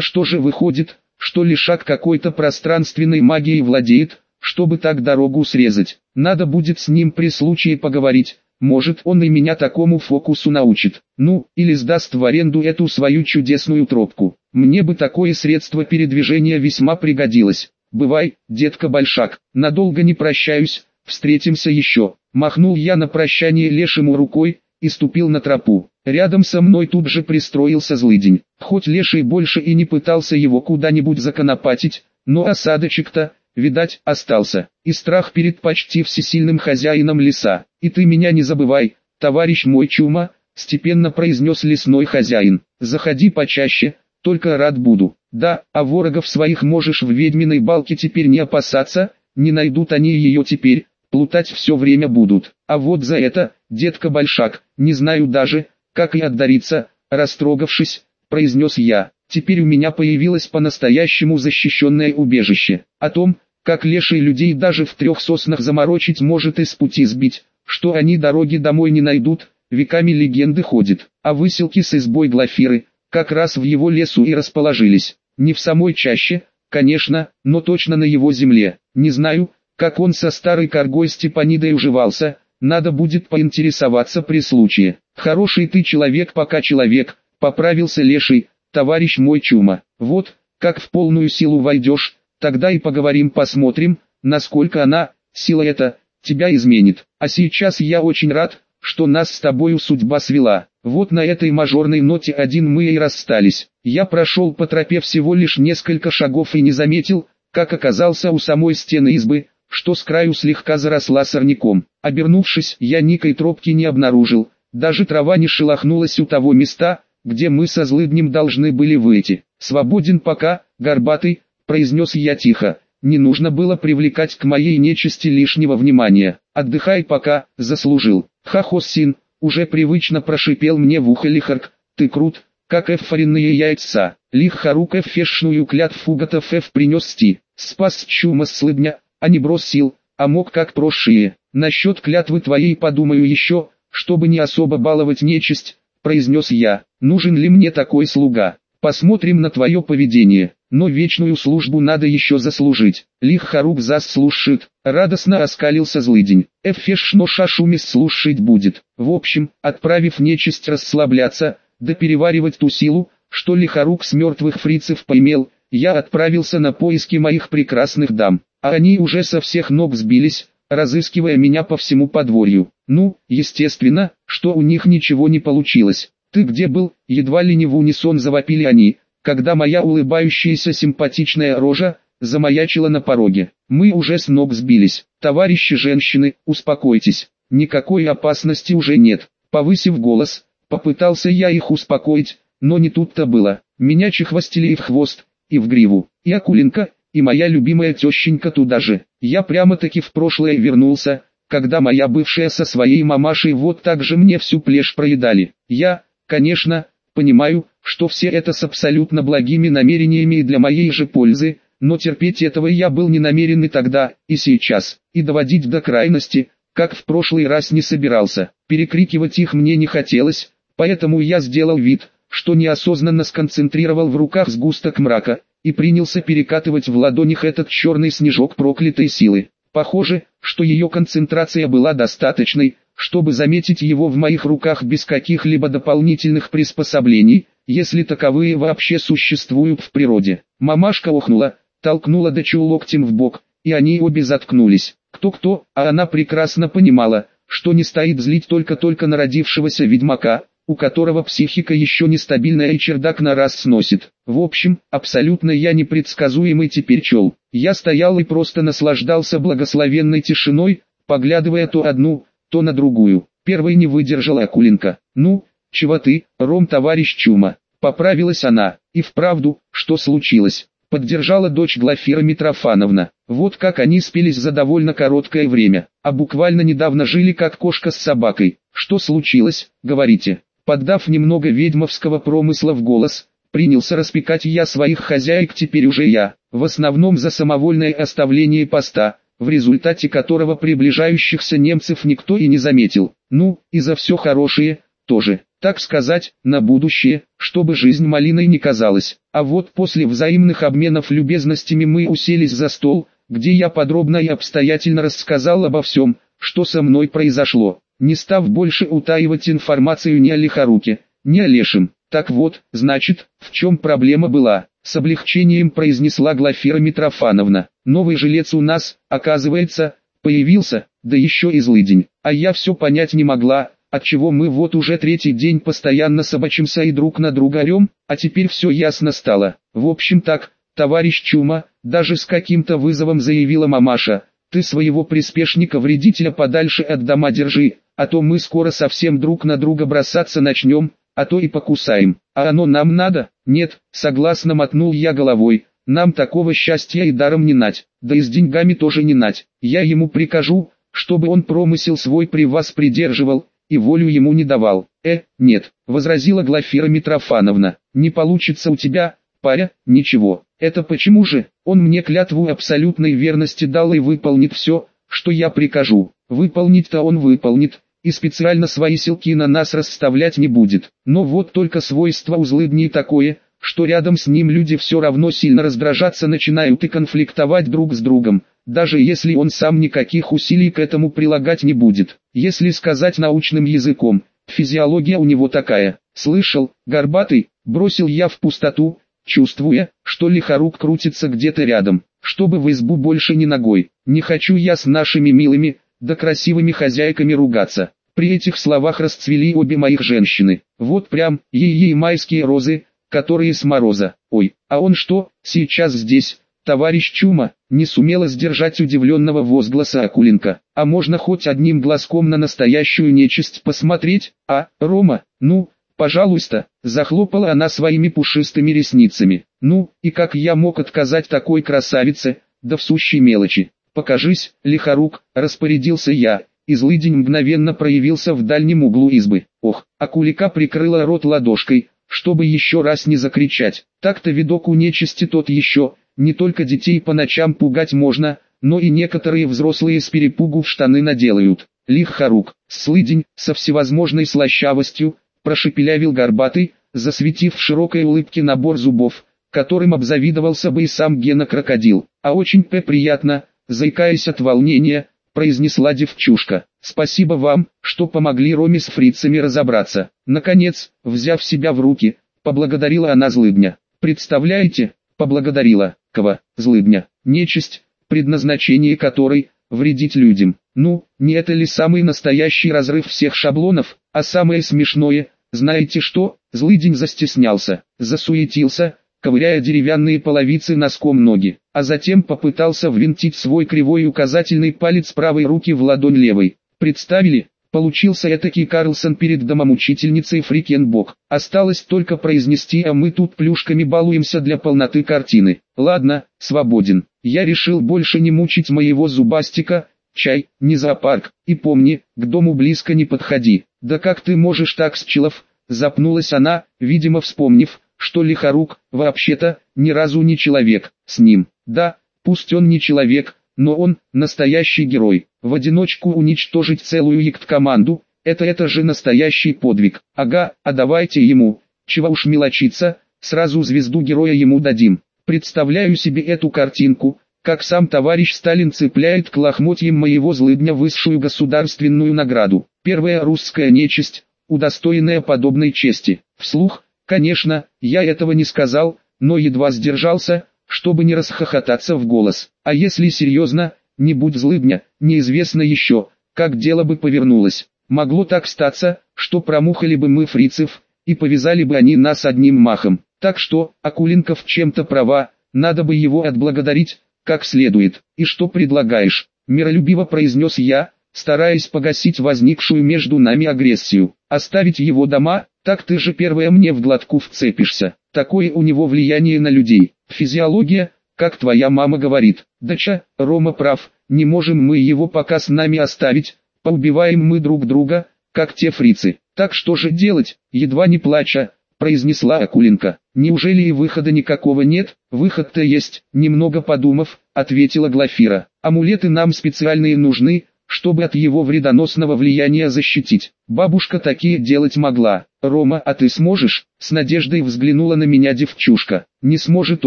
A: что же выходит, что Лишак какой-то пространственной магией владеет, чтобы так дорогу срезать. Надо будет с ним при случае поговорить, может он и меня такому фокусу научит. Ну, или сдаст в аренду эту свою чудесную тропку. Мне бы такое средство передвижения весьма пригодилось. Бывай, детка Большак, надолго не прощаюсь, встретимся еще. Махнул я на прощание лешему рукой, и ступил на тропу. Рядом со мной тут же пристроился злыдень. Хоть леший больше и не пытался его куда-нибудь законопатить, но осадочек-то, видать, остался. И страх перед почти всесильным хозяином леса. «И ты меня не забывай, товарищ мой чума», степенно произнес лесной хозяин. «Заходи почаще, только рад буду. Да, а ворогов своих можешь в ведьминой балке теперь не опасаться, не найдут они ее теперь, плутать все время будут. А вот за это, детка Большак, не знаю даже, как и отдариться, растрогавшись, произнес я. Теперь у меня появилось по-настоящему защищенное убежище. О том, как леший людей даже в трех соснах заморочить может и с пути сбить, что они дороги домой не найдут, веками легенды ходит. А выселки с избой Глафиры, как раз в его лесу и расположились. Не в самой чаще, конечно, но точно на его земле. Не знаю, как он со старой коргой Степанидой уживался, надо будет поинтересоваться при случае. Хороший ты человек пока человек, поправился леший, товарищ мой чума. Вот, как в полную силу войдешь, Тогда и поговорим посмотрим, насколько она, сила эта, тебя изменит. А сейчас я очень рад, что нас с тобою судьба свела. Вот на этой мажорной ноте один мы и расстались. Я прошел по тропе всего лишь несколько шагов и не заметил, как оказался у самой стены избы, что с краю слегка заросла сорняком. Обернувшись, я никой тропки не обнаружил, даже трава не шелохнулась у того места, где мы со злыднем должны были выйти. Свободен пока, горбатый, произнес я тихо. Не нужно было привлекать к моей нечисти лишнего внимания. Отдыхай пока, заслужил. Хахосин, уже привычно прошипел мне в ухо Лихарк. Ты крут, как эффоренные яйца. Лихарук эффешную клятву готов эф принес сти. Спас чума слыбня, а не бросил, а мог как прошие. Насчет клятвы твоей подумаю еще, чтобы не особо баловать нечисть, произнес я. Нужен ли мне такой слуга? Посмотрим на твое поведение. Но вечную службу надо еще заслужить. Лих Харук заслушает, радостно оскалился злыдень. Эфешно шашумис слушать будет. В общем, отправив нечисть расслабляться, да переваривать ту силу, что Лихарук с мертвых фрицев поймел, я отправился на поиски моих прекрасных дам. А они уже со всех ног сбились, разыскивая меня по всему подворью. Ну, естественно, что у них ничего не получилось. «Ты где был?» Едва ли не в унисон завопили они, когда моя улыбающаяся симпатичная рожа замаячила на пороге. Мы уже с ног сбились. Товарищи женщины, успокойтесь. Никакой опасности уже нет. Повысив голос, попытался я их успокоить, но не тут-то было. Меня чехвостили и в хвост, и в гриву. И Акуленко, и моя любимая тещенька туда же. Я прямо-таки в прошлое вернулся, когда моя бывшая со своей мамашей вот так же мне всю плешь проедали. Я, конечно, понимаю, что все это с абсолютно благими намерениями и для моей же пользы, но терпеть этого я был не намерен и тогда, и сейчас, и доводить до крайности, как в прошлый раз не собирался. Перекрикивать их мне не хотелось, поэтому я сделал вид, что неосознанно сконцентрировал в руках сгусток мрака, и принялся перекатывать в ладонях этот черный снежок проклятой силы. Похоже, что ее концентрация была достаточной, чтобы заметить его в моих руках без каких-либо дополнительных приспособлений, если таковые вообще существуют в природе. Мамашка охнула, толкнула дочу локтем в бок, и они обе заткнулись. Кто-кто, а она прекрасно понимала, что не стоит злить только-только народившегося ведьмака, у которого психика еще нестабильная и чердак на раз сносит. В общем, абсолютно я непредсказуемый теперь чел. Я стоял и просто наслаждался благословенной тишиной, поглядывая то одну, то на другую. Первой не выдержала Акуленко. «Ну, чего ты, Ром товарищ Чума?» Поправилась она. «И вправду, что случилось?» Поддержала дочь Глафира Митрофановна. Вот как они спелись за довольно короткое время, а буквально недавно жили как кошка с собакой. Что случилось, говорите? Поддав немного ведьмовского промысла в голос, принялся распекать я своих хозяек теперь уже я, в основном за самовольное оставление поста, в результате которого приближающихся немцев никто и не заметил, ну, и за все хорошее, тоже, так сказать, на будущее, чтобы жизнь малиной не казалась. А вот после взаимных обменов любезностями мы уселись за стол, где я подробно и обстоятельно рассказал обо всем, что со мной произошло, не став больше утаивать информацию ни о Лихоруке, ни о Лешем. Так вот, значит, в чем проблема была, с облегчением произнесла Глафира Митрофановна. Новый жилец у нас, оказывается, появился, да еще и злыдень. А я все понять не могла, отчего мы вот уже третий день постоянно собачимся и друг на друга орем, а теперь все ясно стало. В общем так, товарищ Чума, даже с каким-то вызовом заявила мамаша, ты своего приспешника-вредителя подальше от дома держи, а то мы скоро совсем друг на друга бросаться начнем, а то и покусаем. А оно нам надо? Нет, согласно мотнул я головой. Нам такого счастья и даром не нать, да и с деньгами тоже не нать. Я ему прикажу, чтобы он промысел свой при вас придерживал, и волю ему не давал. Э, нет, возразила Глафира Митрофановна, не получится у тебя, паря, ничего. Это почему же? Он мне клятву абсолютной верности дал и выполнит все, что я прикажу. Выполнить-то он выполнит, и специально свои силки на нас расставлять не будет. Но вот только свойство у злыдней такое, что рядом с ним люди все равно сильно раздражаться начинают и конфликтовать друг с другом, даже если он сам никаких усилий к этому прилагать не будет. Если сказать научным языком, физиология у него такая. Слышал, горбатый, бросил я в пустоту, чувствуя, что лихорук крутится где-то рядом, чтобы в избу больше не ногой. Не хочу я с нашими милыми, да красивыми хозяйками ругаться. При этих словах расцвели обе моих женщины. Вот прям, ей-ей майские розы, которые с мороза. Ой, а он что, сейчас здесь? Товарищ Чума, не сумела сдержать удивленного возгласа Акуленко. А можно хоть одним глазком на настоящую нечисть посмотреть? А, Рома, ну, пожалуйста, захлопала она своими пушистыми ресницами. Ну, и как я мог отказать такой красавице, да в сущей мелочи. «Покажись, лихорук», — распорядился я, и злыдень мгновенно проявился в дальнем углу избы. Ох, а кулика прикрыла рот ладошкой, чтобы еще раз не закричать. Так-то видок у нечисти тот еще, не только детей по ночам пугать можно, но и некоторые взрослые с перепугу в штаны наделают. Лихорук, слыдень, со всевозможной слащавостью, прошепелявил горбатый, засветив в широкой улыбке набор зубов, которым обзавидовался бы и сам Гена-крокодил. А очень приятно, заикаясь от волнения, произнесла девчушка. «Спасибо вам, что помогли Роме с фрицами разобраться». Наконец, взяв себя в руки, поблагодарила она злыдня. «Представляете?» – поблагодарила. Кого? Злыдня. Нечисть, предназначение которой – вредить людям. Ну, не это ли самый настоящий разрыв всех шаблонов, а самое смешное, знаете что? Злыдень застеснялся, засуетился, ковыряя деревянные половицы носком ноги, а затем попытался ввинтить свой кривой указательный палец правой руки в ладонь левой. Представили? Получился этакий Карлсон перед домом учительницей Фрикенбок. Осталось только произнести, а мы тут плюшками балуемся для полноты картины. Ладно, свободен. Я решил больше не мучить моего зубастика, чай, не зоопарк, и помни, к дому близко не подходи. Да как ты можешь так, Счилов? Запнулась она, видимо вспомнив, что Лихорук, вообще-то, ни разу не человек, с ним, да, пусть он не человек, но он, настоящий герой, в одиночку уничтожить целую ект-команду, это это же настоящий подвиг, ага, а давайте ему, чего уж мелочиться, сразу звезду героя ему дадим, представляю себе эту картинку, как сам товарищ Сталин цепляет к лохмотьям моего злыдня высшую государственную награду, первая русская нечисть, удостоенная подобной чести, вслух, Конечно, я этого не сказал, но едва сдержался, чтобы не расхохотаться в голос. А если серьезно, не будь злыдня, неизвестно еще, как дело бы повернулось. Могло так статься, что промухали бы мы фрицев, и повязали бы они нас одним махом. Так что, Акуленков чем-то права, надо бы его отблагодарить, как следует. И что предлагаешь? Миролюбиво произнес я, стараясь погасить возникшую между нами агрессию. Оставить его дома, так ты же первая мне в глотку вцепишься. Такое у него влияние на людей. Физиология, как твоя мама говорит. Дача, Рома прав, не можем мы его пока с нами оставить, поубиваем мы друг друга, как те фрицы. Так что же делать, едва не плача, произнесла Акуленко. Неужели и выхода никакого нет? Выход-то есть, немного подумав, ответила Глафира. Амулеты нам специальные нужны, чтобы от его вредоносного влияния защитить. Бабушка такие делать могла. «Рома, а ты сможешь?» С надеждой взглянула на меня девчушка. «Не сможет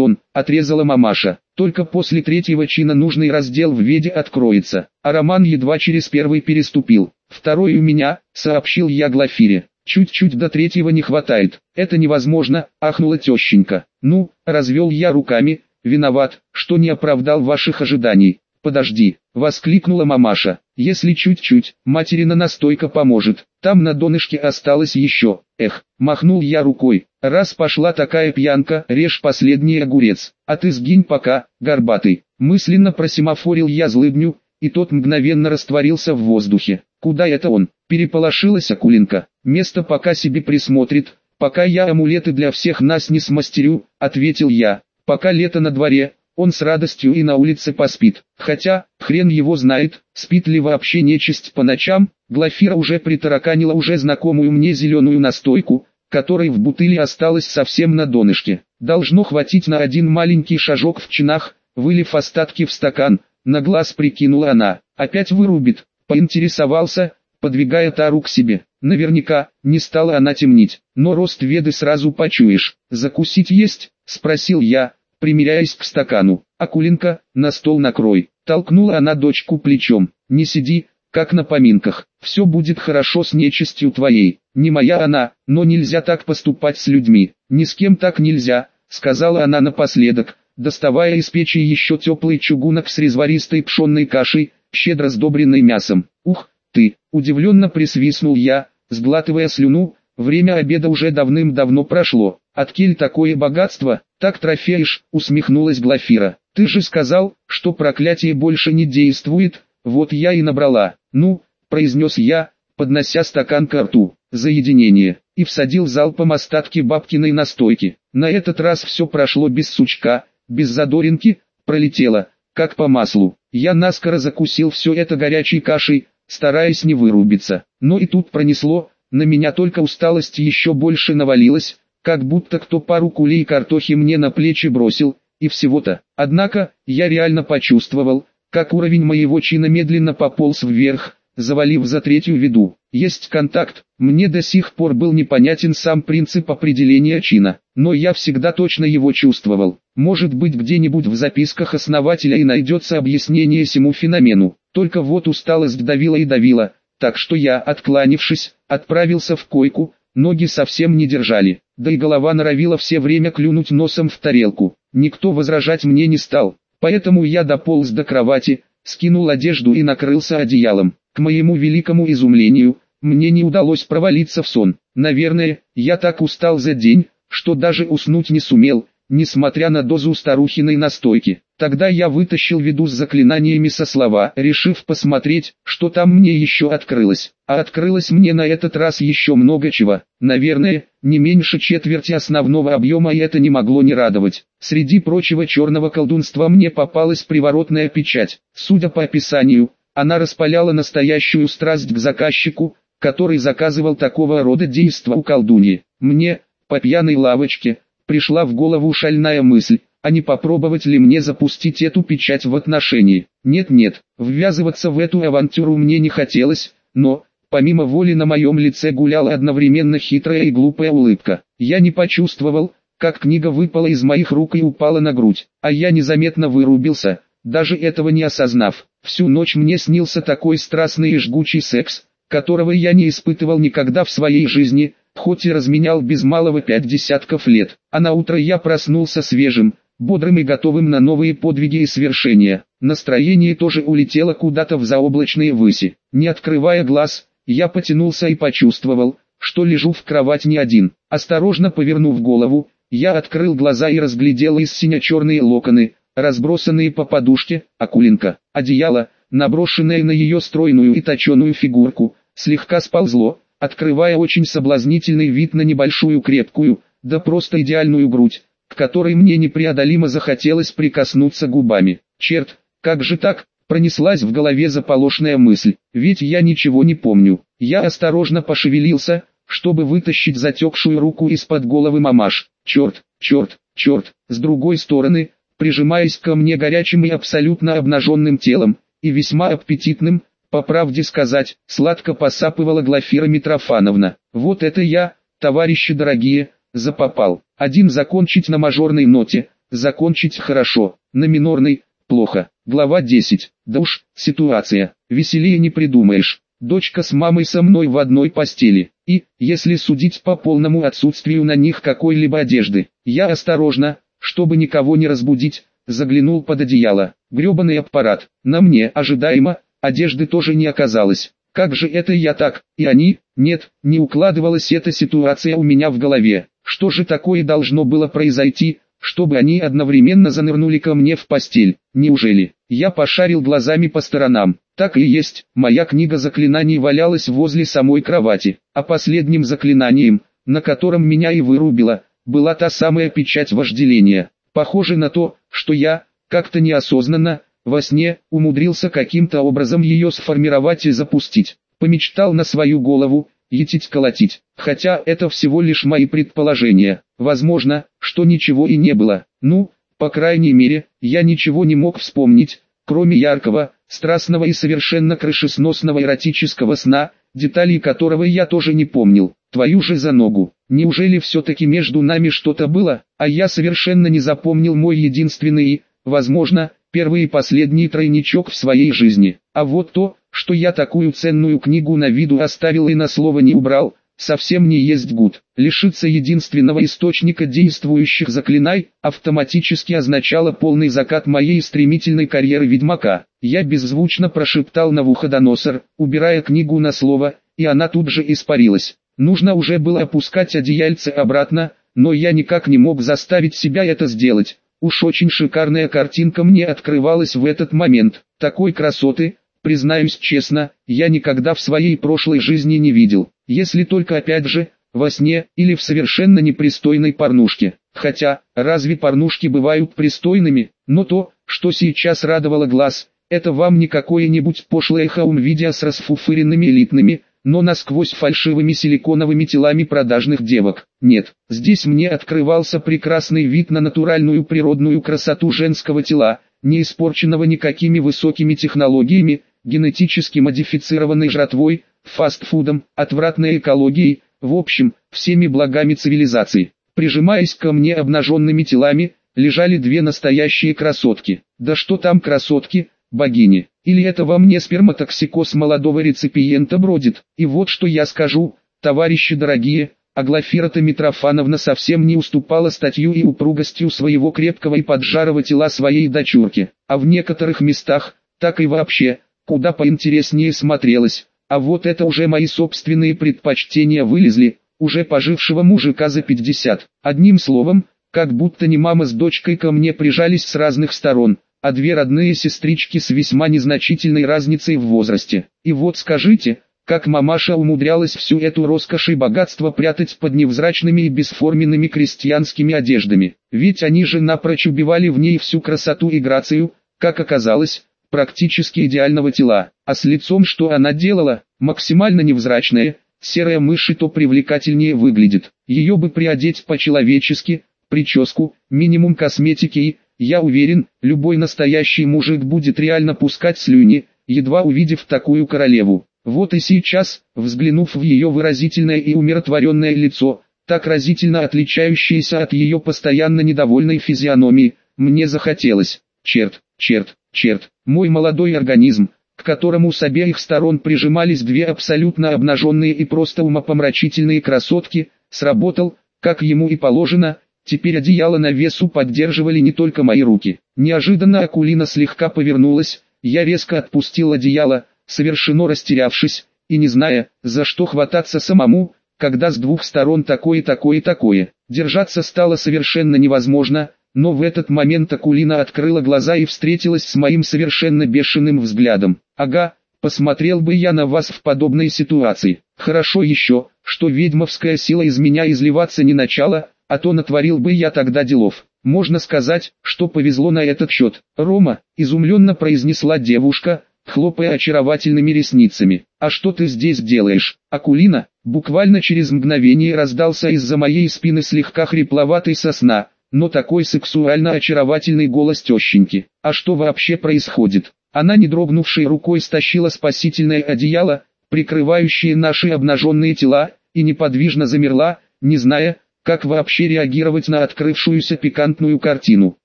A: он», отрезала мамаша. «Только после третьего чина нужный раздел в Веде откроется». А Роман едва через первый переступил. «Второй у меня», сообщил я Глафире. «Чуть-чуть до третьего не хватает. Это невозможно», ахнула тещенька. «Ну, развел я руками, виноват, что не оправдал ваших ожиданий. «Подожди!» — воскликнула мамаша. «Если чуть-чуть, материна настойка поможет. Там на донышке осталось еще. Эх!» — махнул я рукой. «Раз пошла такая пьянка, режь последний огурец. А ты сгинь пока, горбатый!» Мысленно просимофорил я злыбню, и тот мгновенно растворился в воздухе. «Куда это он?» — переполошилась Акулинка. «Место пока себе присмотрит, пока я амулеты для всех нас не смастерю», — ответил я. «Пока лето на дворе, он с радостью и на улице поспит. Хотя, хрен его знает, спит ли вообще нечисть по ночам, Глафира уже притараканила уже знакомую мне зеленую настойку, которой в бутыле осталось совсем на донышке. Должно хватить на один маленький шажок в чинах, вылив остатки в стакан, на глаз прикинула она. Опять вырубит, поинтересовался, подвигая тару к себе. Наверняка, не стала она темнить, но рост веды сразу почуешь. «Закусить есть?» – спросил я, примиряясь к стакану. «Акуленко, на стол накрой». Толкнула она дочку плечом. «Не сиди, как на поминках. Все будет хорошо с нечистью твоей. Не моя она, но нельзя так поступать с людьми. Ни с кем так нельзя», сказала она напоследок, доставая из печи еще теплый чугунок с резваристой пшенной кашей, щедро сдобренной мясом. «Ух, ты!» – удивленно присвистнул я, сглатывая слюну, время обеда уже давным-давно прошло. Откель такое богатство, так трофеешь, усмехнулась Глафира. Ты же сказал, что проклятие больше не действует, вот я и набрала. Ну, произнес я, поднося стакан к рту, заединение, и всадил залпом остатки бабкиной настойки. На этот раз все прошло без сучка, без задоринки, пролетело, как по маслу. Я наскоро закусил все это горячей кашей, стараясь не вырубиться. Но и тут пронесло, на меня только усталость еще больше навалилась, как будто кто пару кулей картохи мне на плечи бросил, и всего-то. Однако, я реально почувствовал, как уровень моего чина медленно пополз вверх, завалив за третью виду. Есть контакт, мне до сих пор был непонятен сам принцип определения чина, но я всегда точно его чувствовал. Может быть где-нибудь в записках основателя и найдется объяснение всему феномену, только вот усталость давила и давила, так что я, откланившись, отправился в койку, ноги совсем не держали да и голова норовила все время клюнуть носом в тарелку. Никто возражать мне не стал, поэтому я дополз до кровати, скинул одежду и накрылся одеялом. К моему великому изумлению, мне не удалось провалиться в сон. Наверное, я так устал за день, что даже уснуть не сумел, несмотря на дозу старухиной настойки. Тогда я вытащил виду с заклинаниями со слова, решив посмотреть, что там мне еще открылось. А открылось мне на этот раз еще много чего. Наверное, не меньше четверти основного объема и это не могло не радовать. Среди прочего черного колдунства мне попалась приворотная печать. Судя по описанию, она распаляла настоящую страсть к заказчику, который заказывал такого рода действа у колдуньи. Мне, по пьяной лавочке, пришла в голову шальная мысль, а не попробовать ли мне запустить эту печать в отношении. Нет-нет, ввязываться в эту авантюру мне не хотелось, но, помимо воли на моем лице гуляла одновременно хитрая и глупая улыбка. Я не почувствовал, как книга выпала из моих рук и упала на грудь, а я незаметно вырубился, даже этого не осознав. Всю ночь мне снился такой страстный и жгучий секс, которого я не испытывал никогда в своей жизни, хоть и разменял без малого пять десятков лет. А на утро я проснулся свежим, бодрым и готовым на новые подвиги и свершения. Настроение тоже улетело куда-то в заоблачные выси. Не открывая глаз, я потянулся и почувствовал, что лежу в кровать не один. Осторожно повернув голову, я открыл глаза и разглядел из сине-черные локоны, разбросанные по подушке, акулинка, одеяло, наброшенное на ее стройную и точеную фигурку, слегка сползло, открывая очень соблазнительный вид на небольшую крепкую, да просто идеальную грудь, к которой мне непреодолимо захотелось прикоснуться губами. Черт, как же так, пронеслась в голове заполошная мысль, ведь я ничего не помню. Я осторожно пошевелился, чтобы вытащить затекшую руку из-под головы мамаш. Черт, черт, черт, с другой стороны, прижимаясь ко мне горячим и абсолютно обнаженным телом, и весьма аппетитным, по правде сказать, сладко посапывала Глафира Митрофановна. Вот это я, товарищи дорогие, запопал. Один закончить на мажорной ноте, закончить хорошо, на минорной – плохо. Глава 10. Да уж, ситуация, веселее не придумаешь. Дочка с мамой со мной в одной постели, и, если судить по полному отсутствию на них какой-либо одежды, я осторожно, чтобы никого не разбудить, заглянул под одеяло. Гребаный аппарат, на мне ожидаемо, одежды тоже не оказалось. Как же это я так, и они? Нет, не укладывалась эта ситуация у меня в голове. Что же такое должно было произойти, чтобы они одновременно занырнули ко мне в постель? Неужели? Я пошарил глазами по сторонам. Так и есть, моя книга заклинаний валялась возле самой кровати, а последним заклинанием, на котором меня и вырубило, была та самая печать вожделения. Похоже на то, что я, как-то неосознанно, во сне, умудрился каким-то образом ее сформировать и запустить. Помечтал на свою голову, етить-колотить. Хотя это всего лишь мои предположения. Возможно, что ничего и не было. Ну, по крайней мере, я ничего не мог вспомнить, кроме яркого, страстного и совершенно крышесносного эротического сна, деталей которого я тоже не помнил. Твою же за ногу. Неужели все-таки между нами что-то было, а я совершенно не запомнил мой единственный и, возможно, первый и последний тройничок в своей жизни. А вот то, что я такую ценную книгу на виду оставил и на слово не убрал, совсем не есть гуд. Лишиться единственного источника действующих заклинай, автоматически означало полный закат моей стремительной карьеры ведьмака. Я беззвучно прошептал на Навуходоносор, убирая книгу на слово, и она тут же испарилась. Нужно уже было опускать одеяльце обратно, но я никак не мог заставить себя это сделать. Уж очень шикарная картинка мне открывалась в этот момент. Такой красоты, признаюсь честно, я никогда в своей прошлой жизни не видел. Если только опять же, во сне или в совершенно непристойной порнушке. Хотя, разве порнушки бывают пристойными? Но то, что сейчас радовало глаз, это вам не какое-нибудь пошлое хаум-видео с расфуфыренными элитными, но насквозь фальшивыми силиконовыми телами продажных девок. Нет, здесь мне открывался прекрасный вид на натуральную природную красоту женского тела, не испорченного никакими высокими технологиями, генетически модифицированной жратвой, фастфудом, отвратной экологией, в общем, всеми благами цивилизации. Прижимаясь ко мне обнаженными телами, лежали две настоящие красотки. Да что там красотки, богини. Или это во мне сперматоксикоз молодого реципиента бродит? И вот что я скажу, товарищи дорогие, Аглафира-то Митрофановна совсем не уступала статью и упругостью своего крепкого и поджарого тела своей дочурки, а в некоторых местах, так и вообще, куда поинтереснее смотрелась. А вот это уже мои собственные предпочтения вылезли, уже пожившего мужика за 50. Одним словом, как будто не мама с дочкой ко мне прижались с разных сторон, а две родные сестрички с весьма незначительной разницей в возрасте. И вот скажите, как мамаша умудрялась всю эту роскошь и богатство прятать под невзрачными и бесформенными крестьянскими одеждами, ведь они же напрочь убивали в ней всю красоту и грацию, как оказалось, практически идеального тела, а с лицом что она делала, максимально невзрачное, серая мышь и то привлекательнее выглядит, ее бы приодеть по-человечески, прическу, минимум косметики и, я уверен, любой настоящий мужик будет реально пускать слюни, едва увидев такую королеву. Вот и сейчас, взглянув в ее выразительное и умиротворенное лицо, так разительно отличающееся от ее постоянно недовольной физиономии, мне захотелось, черт, черт, черт, мой молодой организм, к которому с обеих сторон прижимались две абсолютно обнаженные и просто умопомрачительные красотки, сработал, как ему и положено, Теперь одеяло на весу поддерживали не только мои руки. Неожиданно Акулина слегка повернулась, я резко отпустил одеяло, совершенно растерявшись, и не зная, за что хвататься самому, когда с двух сторон такое такое такое. Держаться стало совершенно невозможно, но в этот момент Акулина открыла глаза и встретилась с моим совершенно бешеным взглядом. «Ага, посмотрел бы я на вас в подобной ситуации. Хорошо еще, что ведьмовская сила из меня изливаться не начала, а то натворил бы я тогда делов. Можно сказать, что повезло на этот счет. Рома, изумленно произнесла девушка, хлопая очаровательными ресницами. А что ты здесь делаешь? Акулина, Буквально через мгновение раздался из-за моей спины слегка хрипловатый сосна, но такой сексуально очаровательный голос тещеньки. А что вообще происходит? Она не дрогнувшей рукой стащила спасительное одеяло, прикрывающее наши обнаженные тела, и неподвижно замерла, не зная, как вообще реагировать на открывшуюся пикантную картину.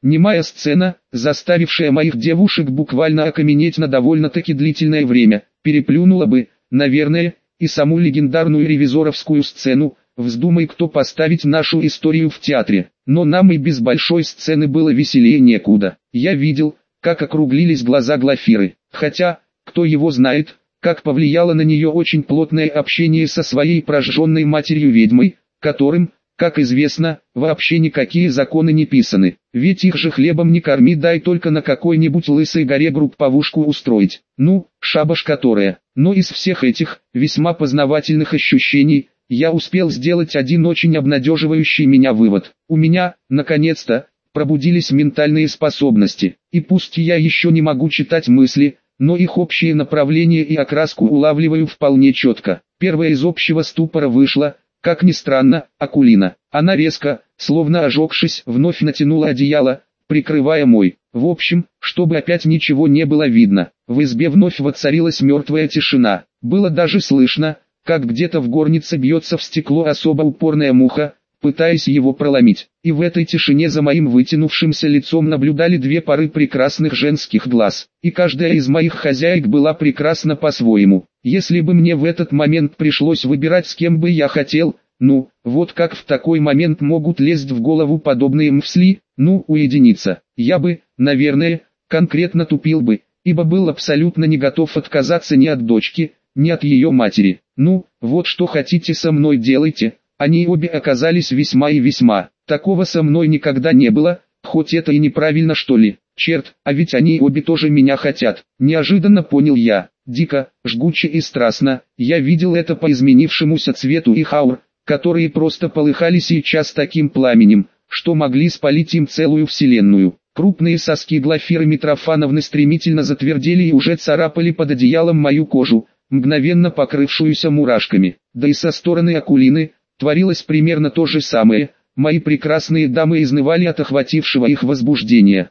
A: Немая сцена, заставившая моих девушек буквально окаменеть на довольно-таки длительное время, переплюнула бы, наверное, и саму легендарную ревизоровскую сцену, вздумай кто поставить нашу историю в театре. Но нам и без большой сцены было веселее некуда. Я видел, как округлились глаза Глафиры, хотя, кто его знает, как повлияло на нее очень плотное общение со своей прожженной матерью-ведьмой, которым, как известно, вообще никакие законы не писаны, ведь их же хлебом не корми дай только на какой-нибудь лысой горе групповушку устроить. Ну, шабаш которая. Но из всех этих, весьма познавательных ощущений, я успел сделать один очень обнадеживающий меня вывод. У меня, наконец-то, пробудились ментальные способности, и пусть я еще не могу читать мысли, но их общее направление и окраску улавливаю вполне четко. Первая из общего ступора вышла, как ни странно, Акулина. Она резко, словно ожегшись, вновь натянула одеяло, прикрывая мой. В общем, чтобы опять ничего не было видно, в избе вновь воцарилась мертвая тишина. Было даже слышно, как где-то в горнице бьется в стекло особо упорная муха, пытаясь его проломить. И в этой тишине за моим вытянувшимся лицом наблюдали две пары прекрасных женских глаз. И каждая из моих хозяек была прекрасна по-своему. Если бы мне в этот момент пришлось выбирать с кем бы я хотел, ну, вот как в такой момент могут лезть в голову подобные мфсли, ну, уединиться. Я бы, наверное, конкретно тупил бы, ибо был абсолютно не готов отказаться ни от дочки, ни от ее матери. Ну, вот что хотите со мной делайте. Они обе оказались весьма и весьма. Такого со мной никогда не было, хоть это и неправильно что ли. Черт, а ведь они обе тоже меня хотят. Неожиданно понял я. Дико, жгуче и страстно. Я видел это по изменившемуся цвету их аур, которые просто полыхали сейчас таким пламенем, что могли спалить им целую вселенную. Крупные соски Глафиры Митрофановны стремительно затвердели и уже царапали под одеялом мою кожу, мгновенно покрывшуюся мурашками. Да и со стороны Акулины, творилось примерно то же самое, мои прекрасные дамы изнывали от охватившего их возбуждения.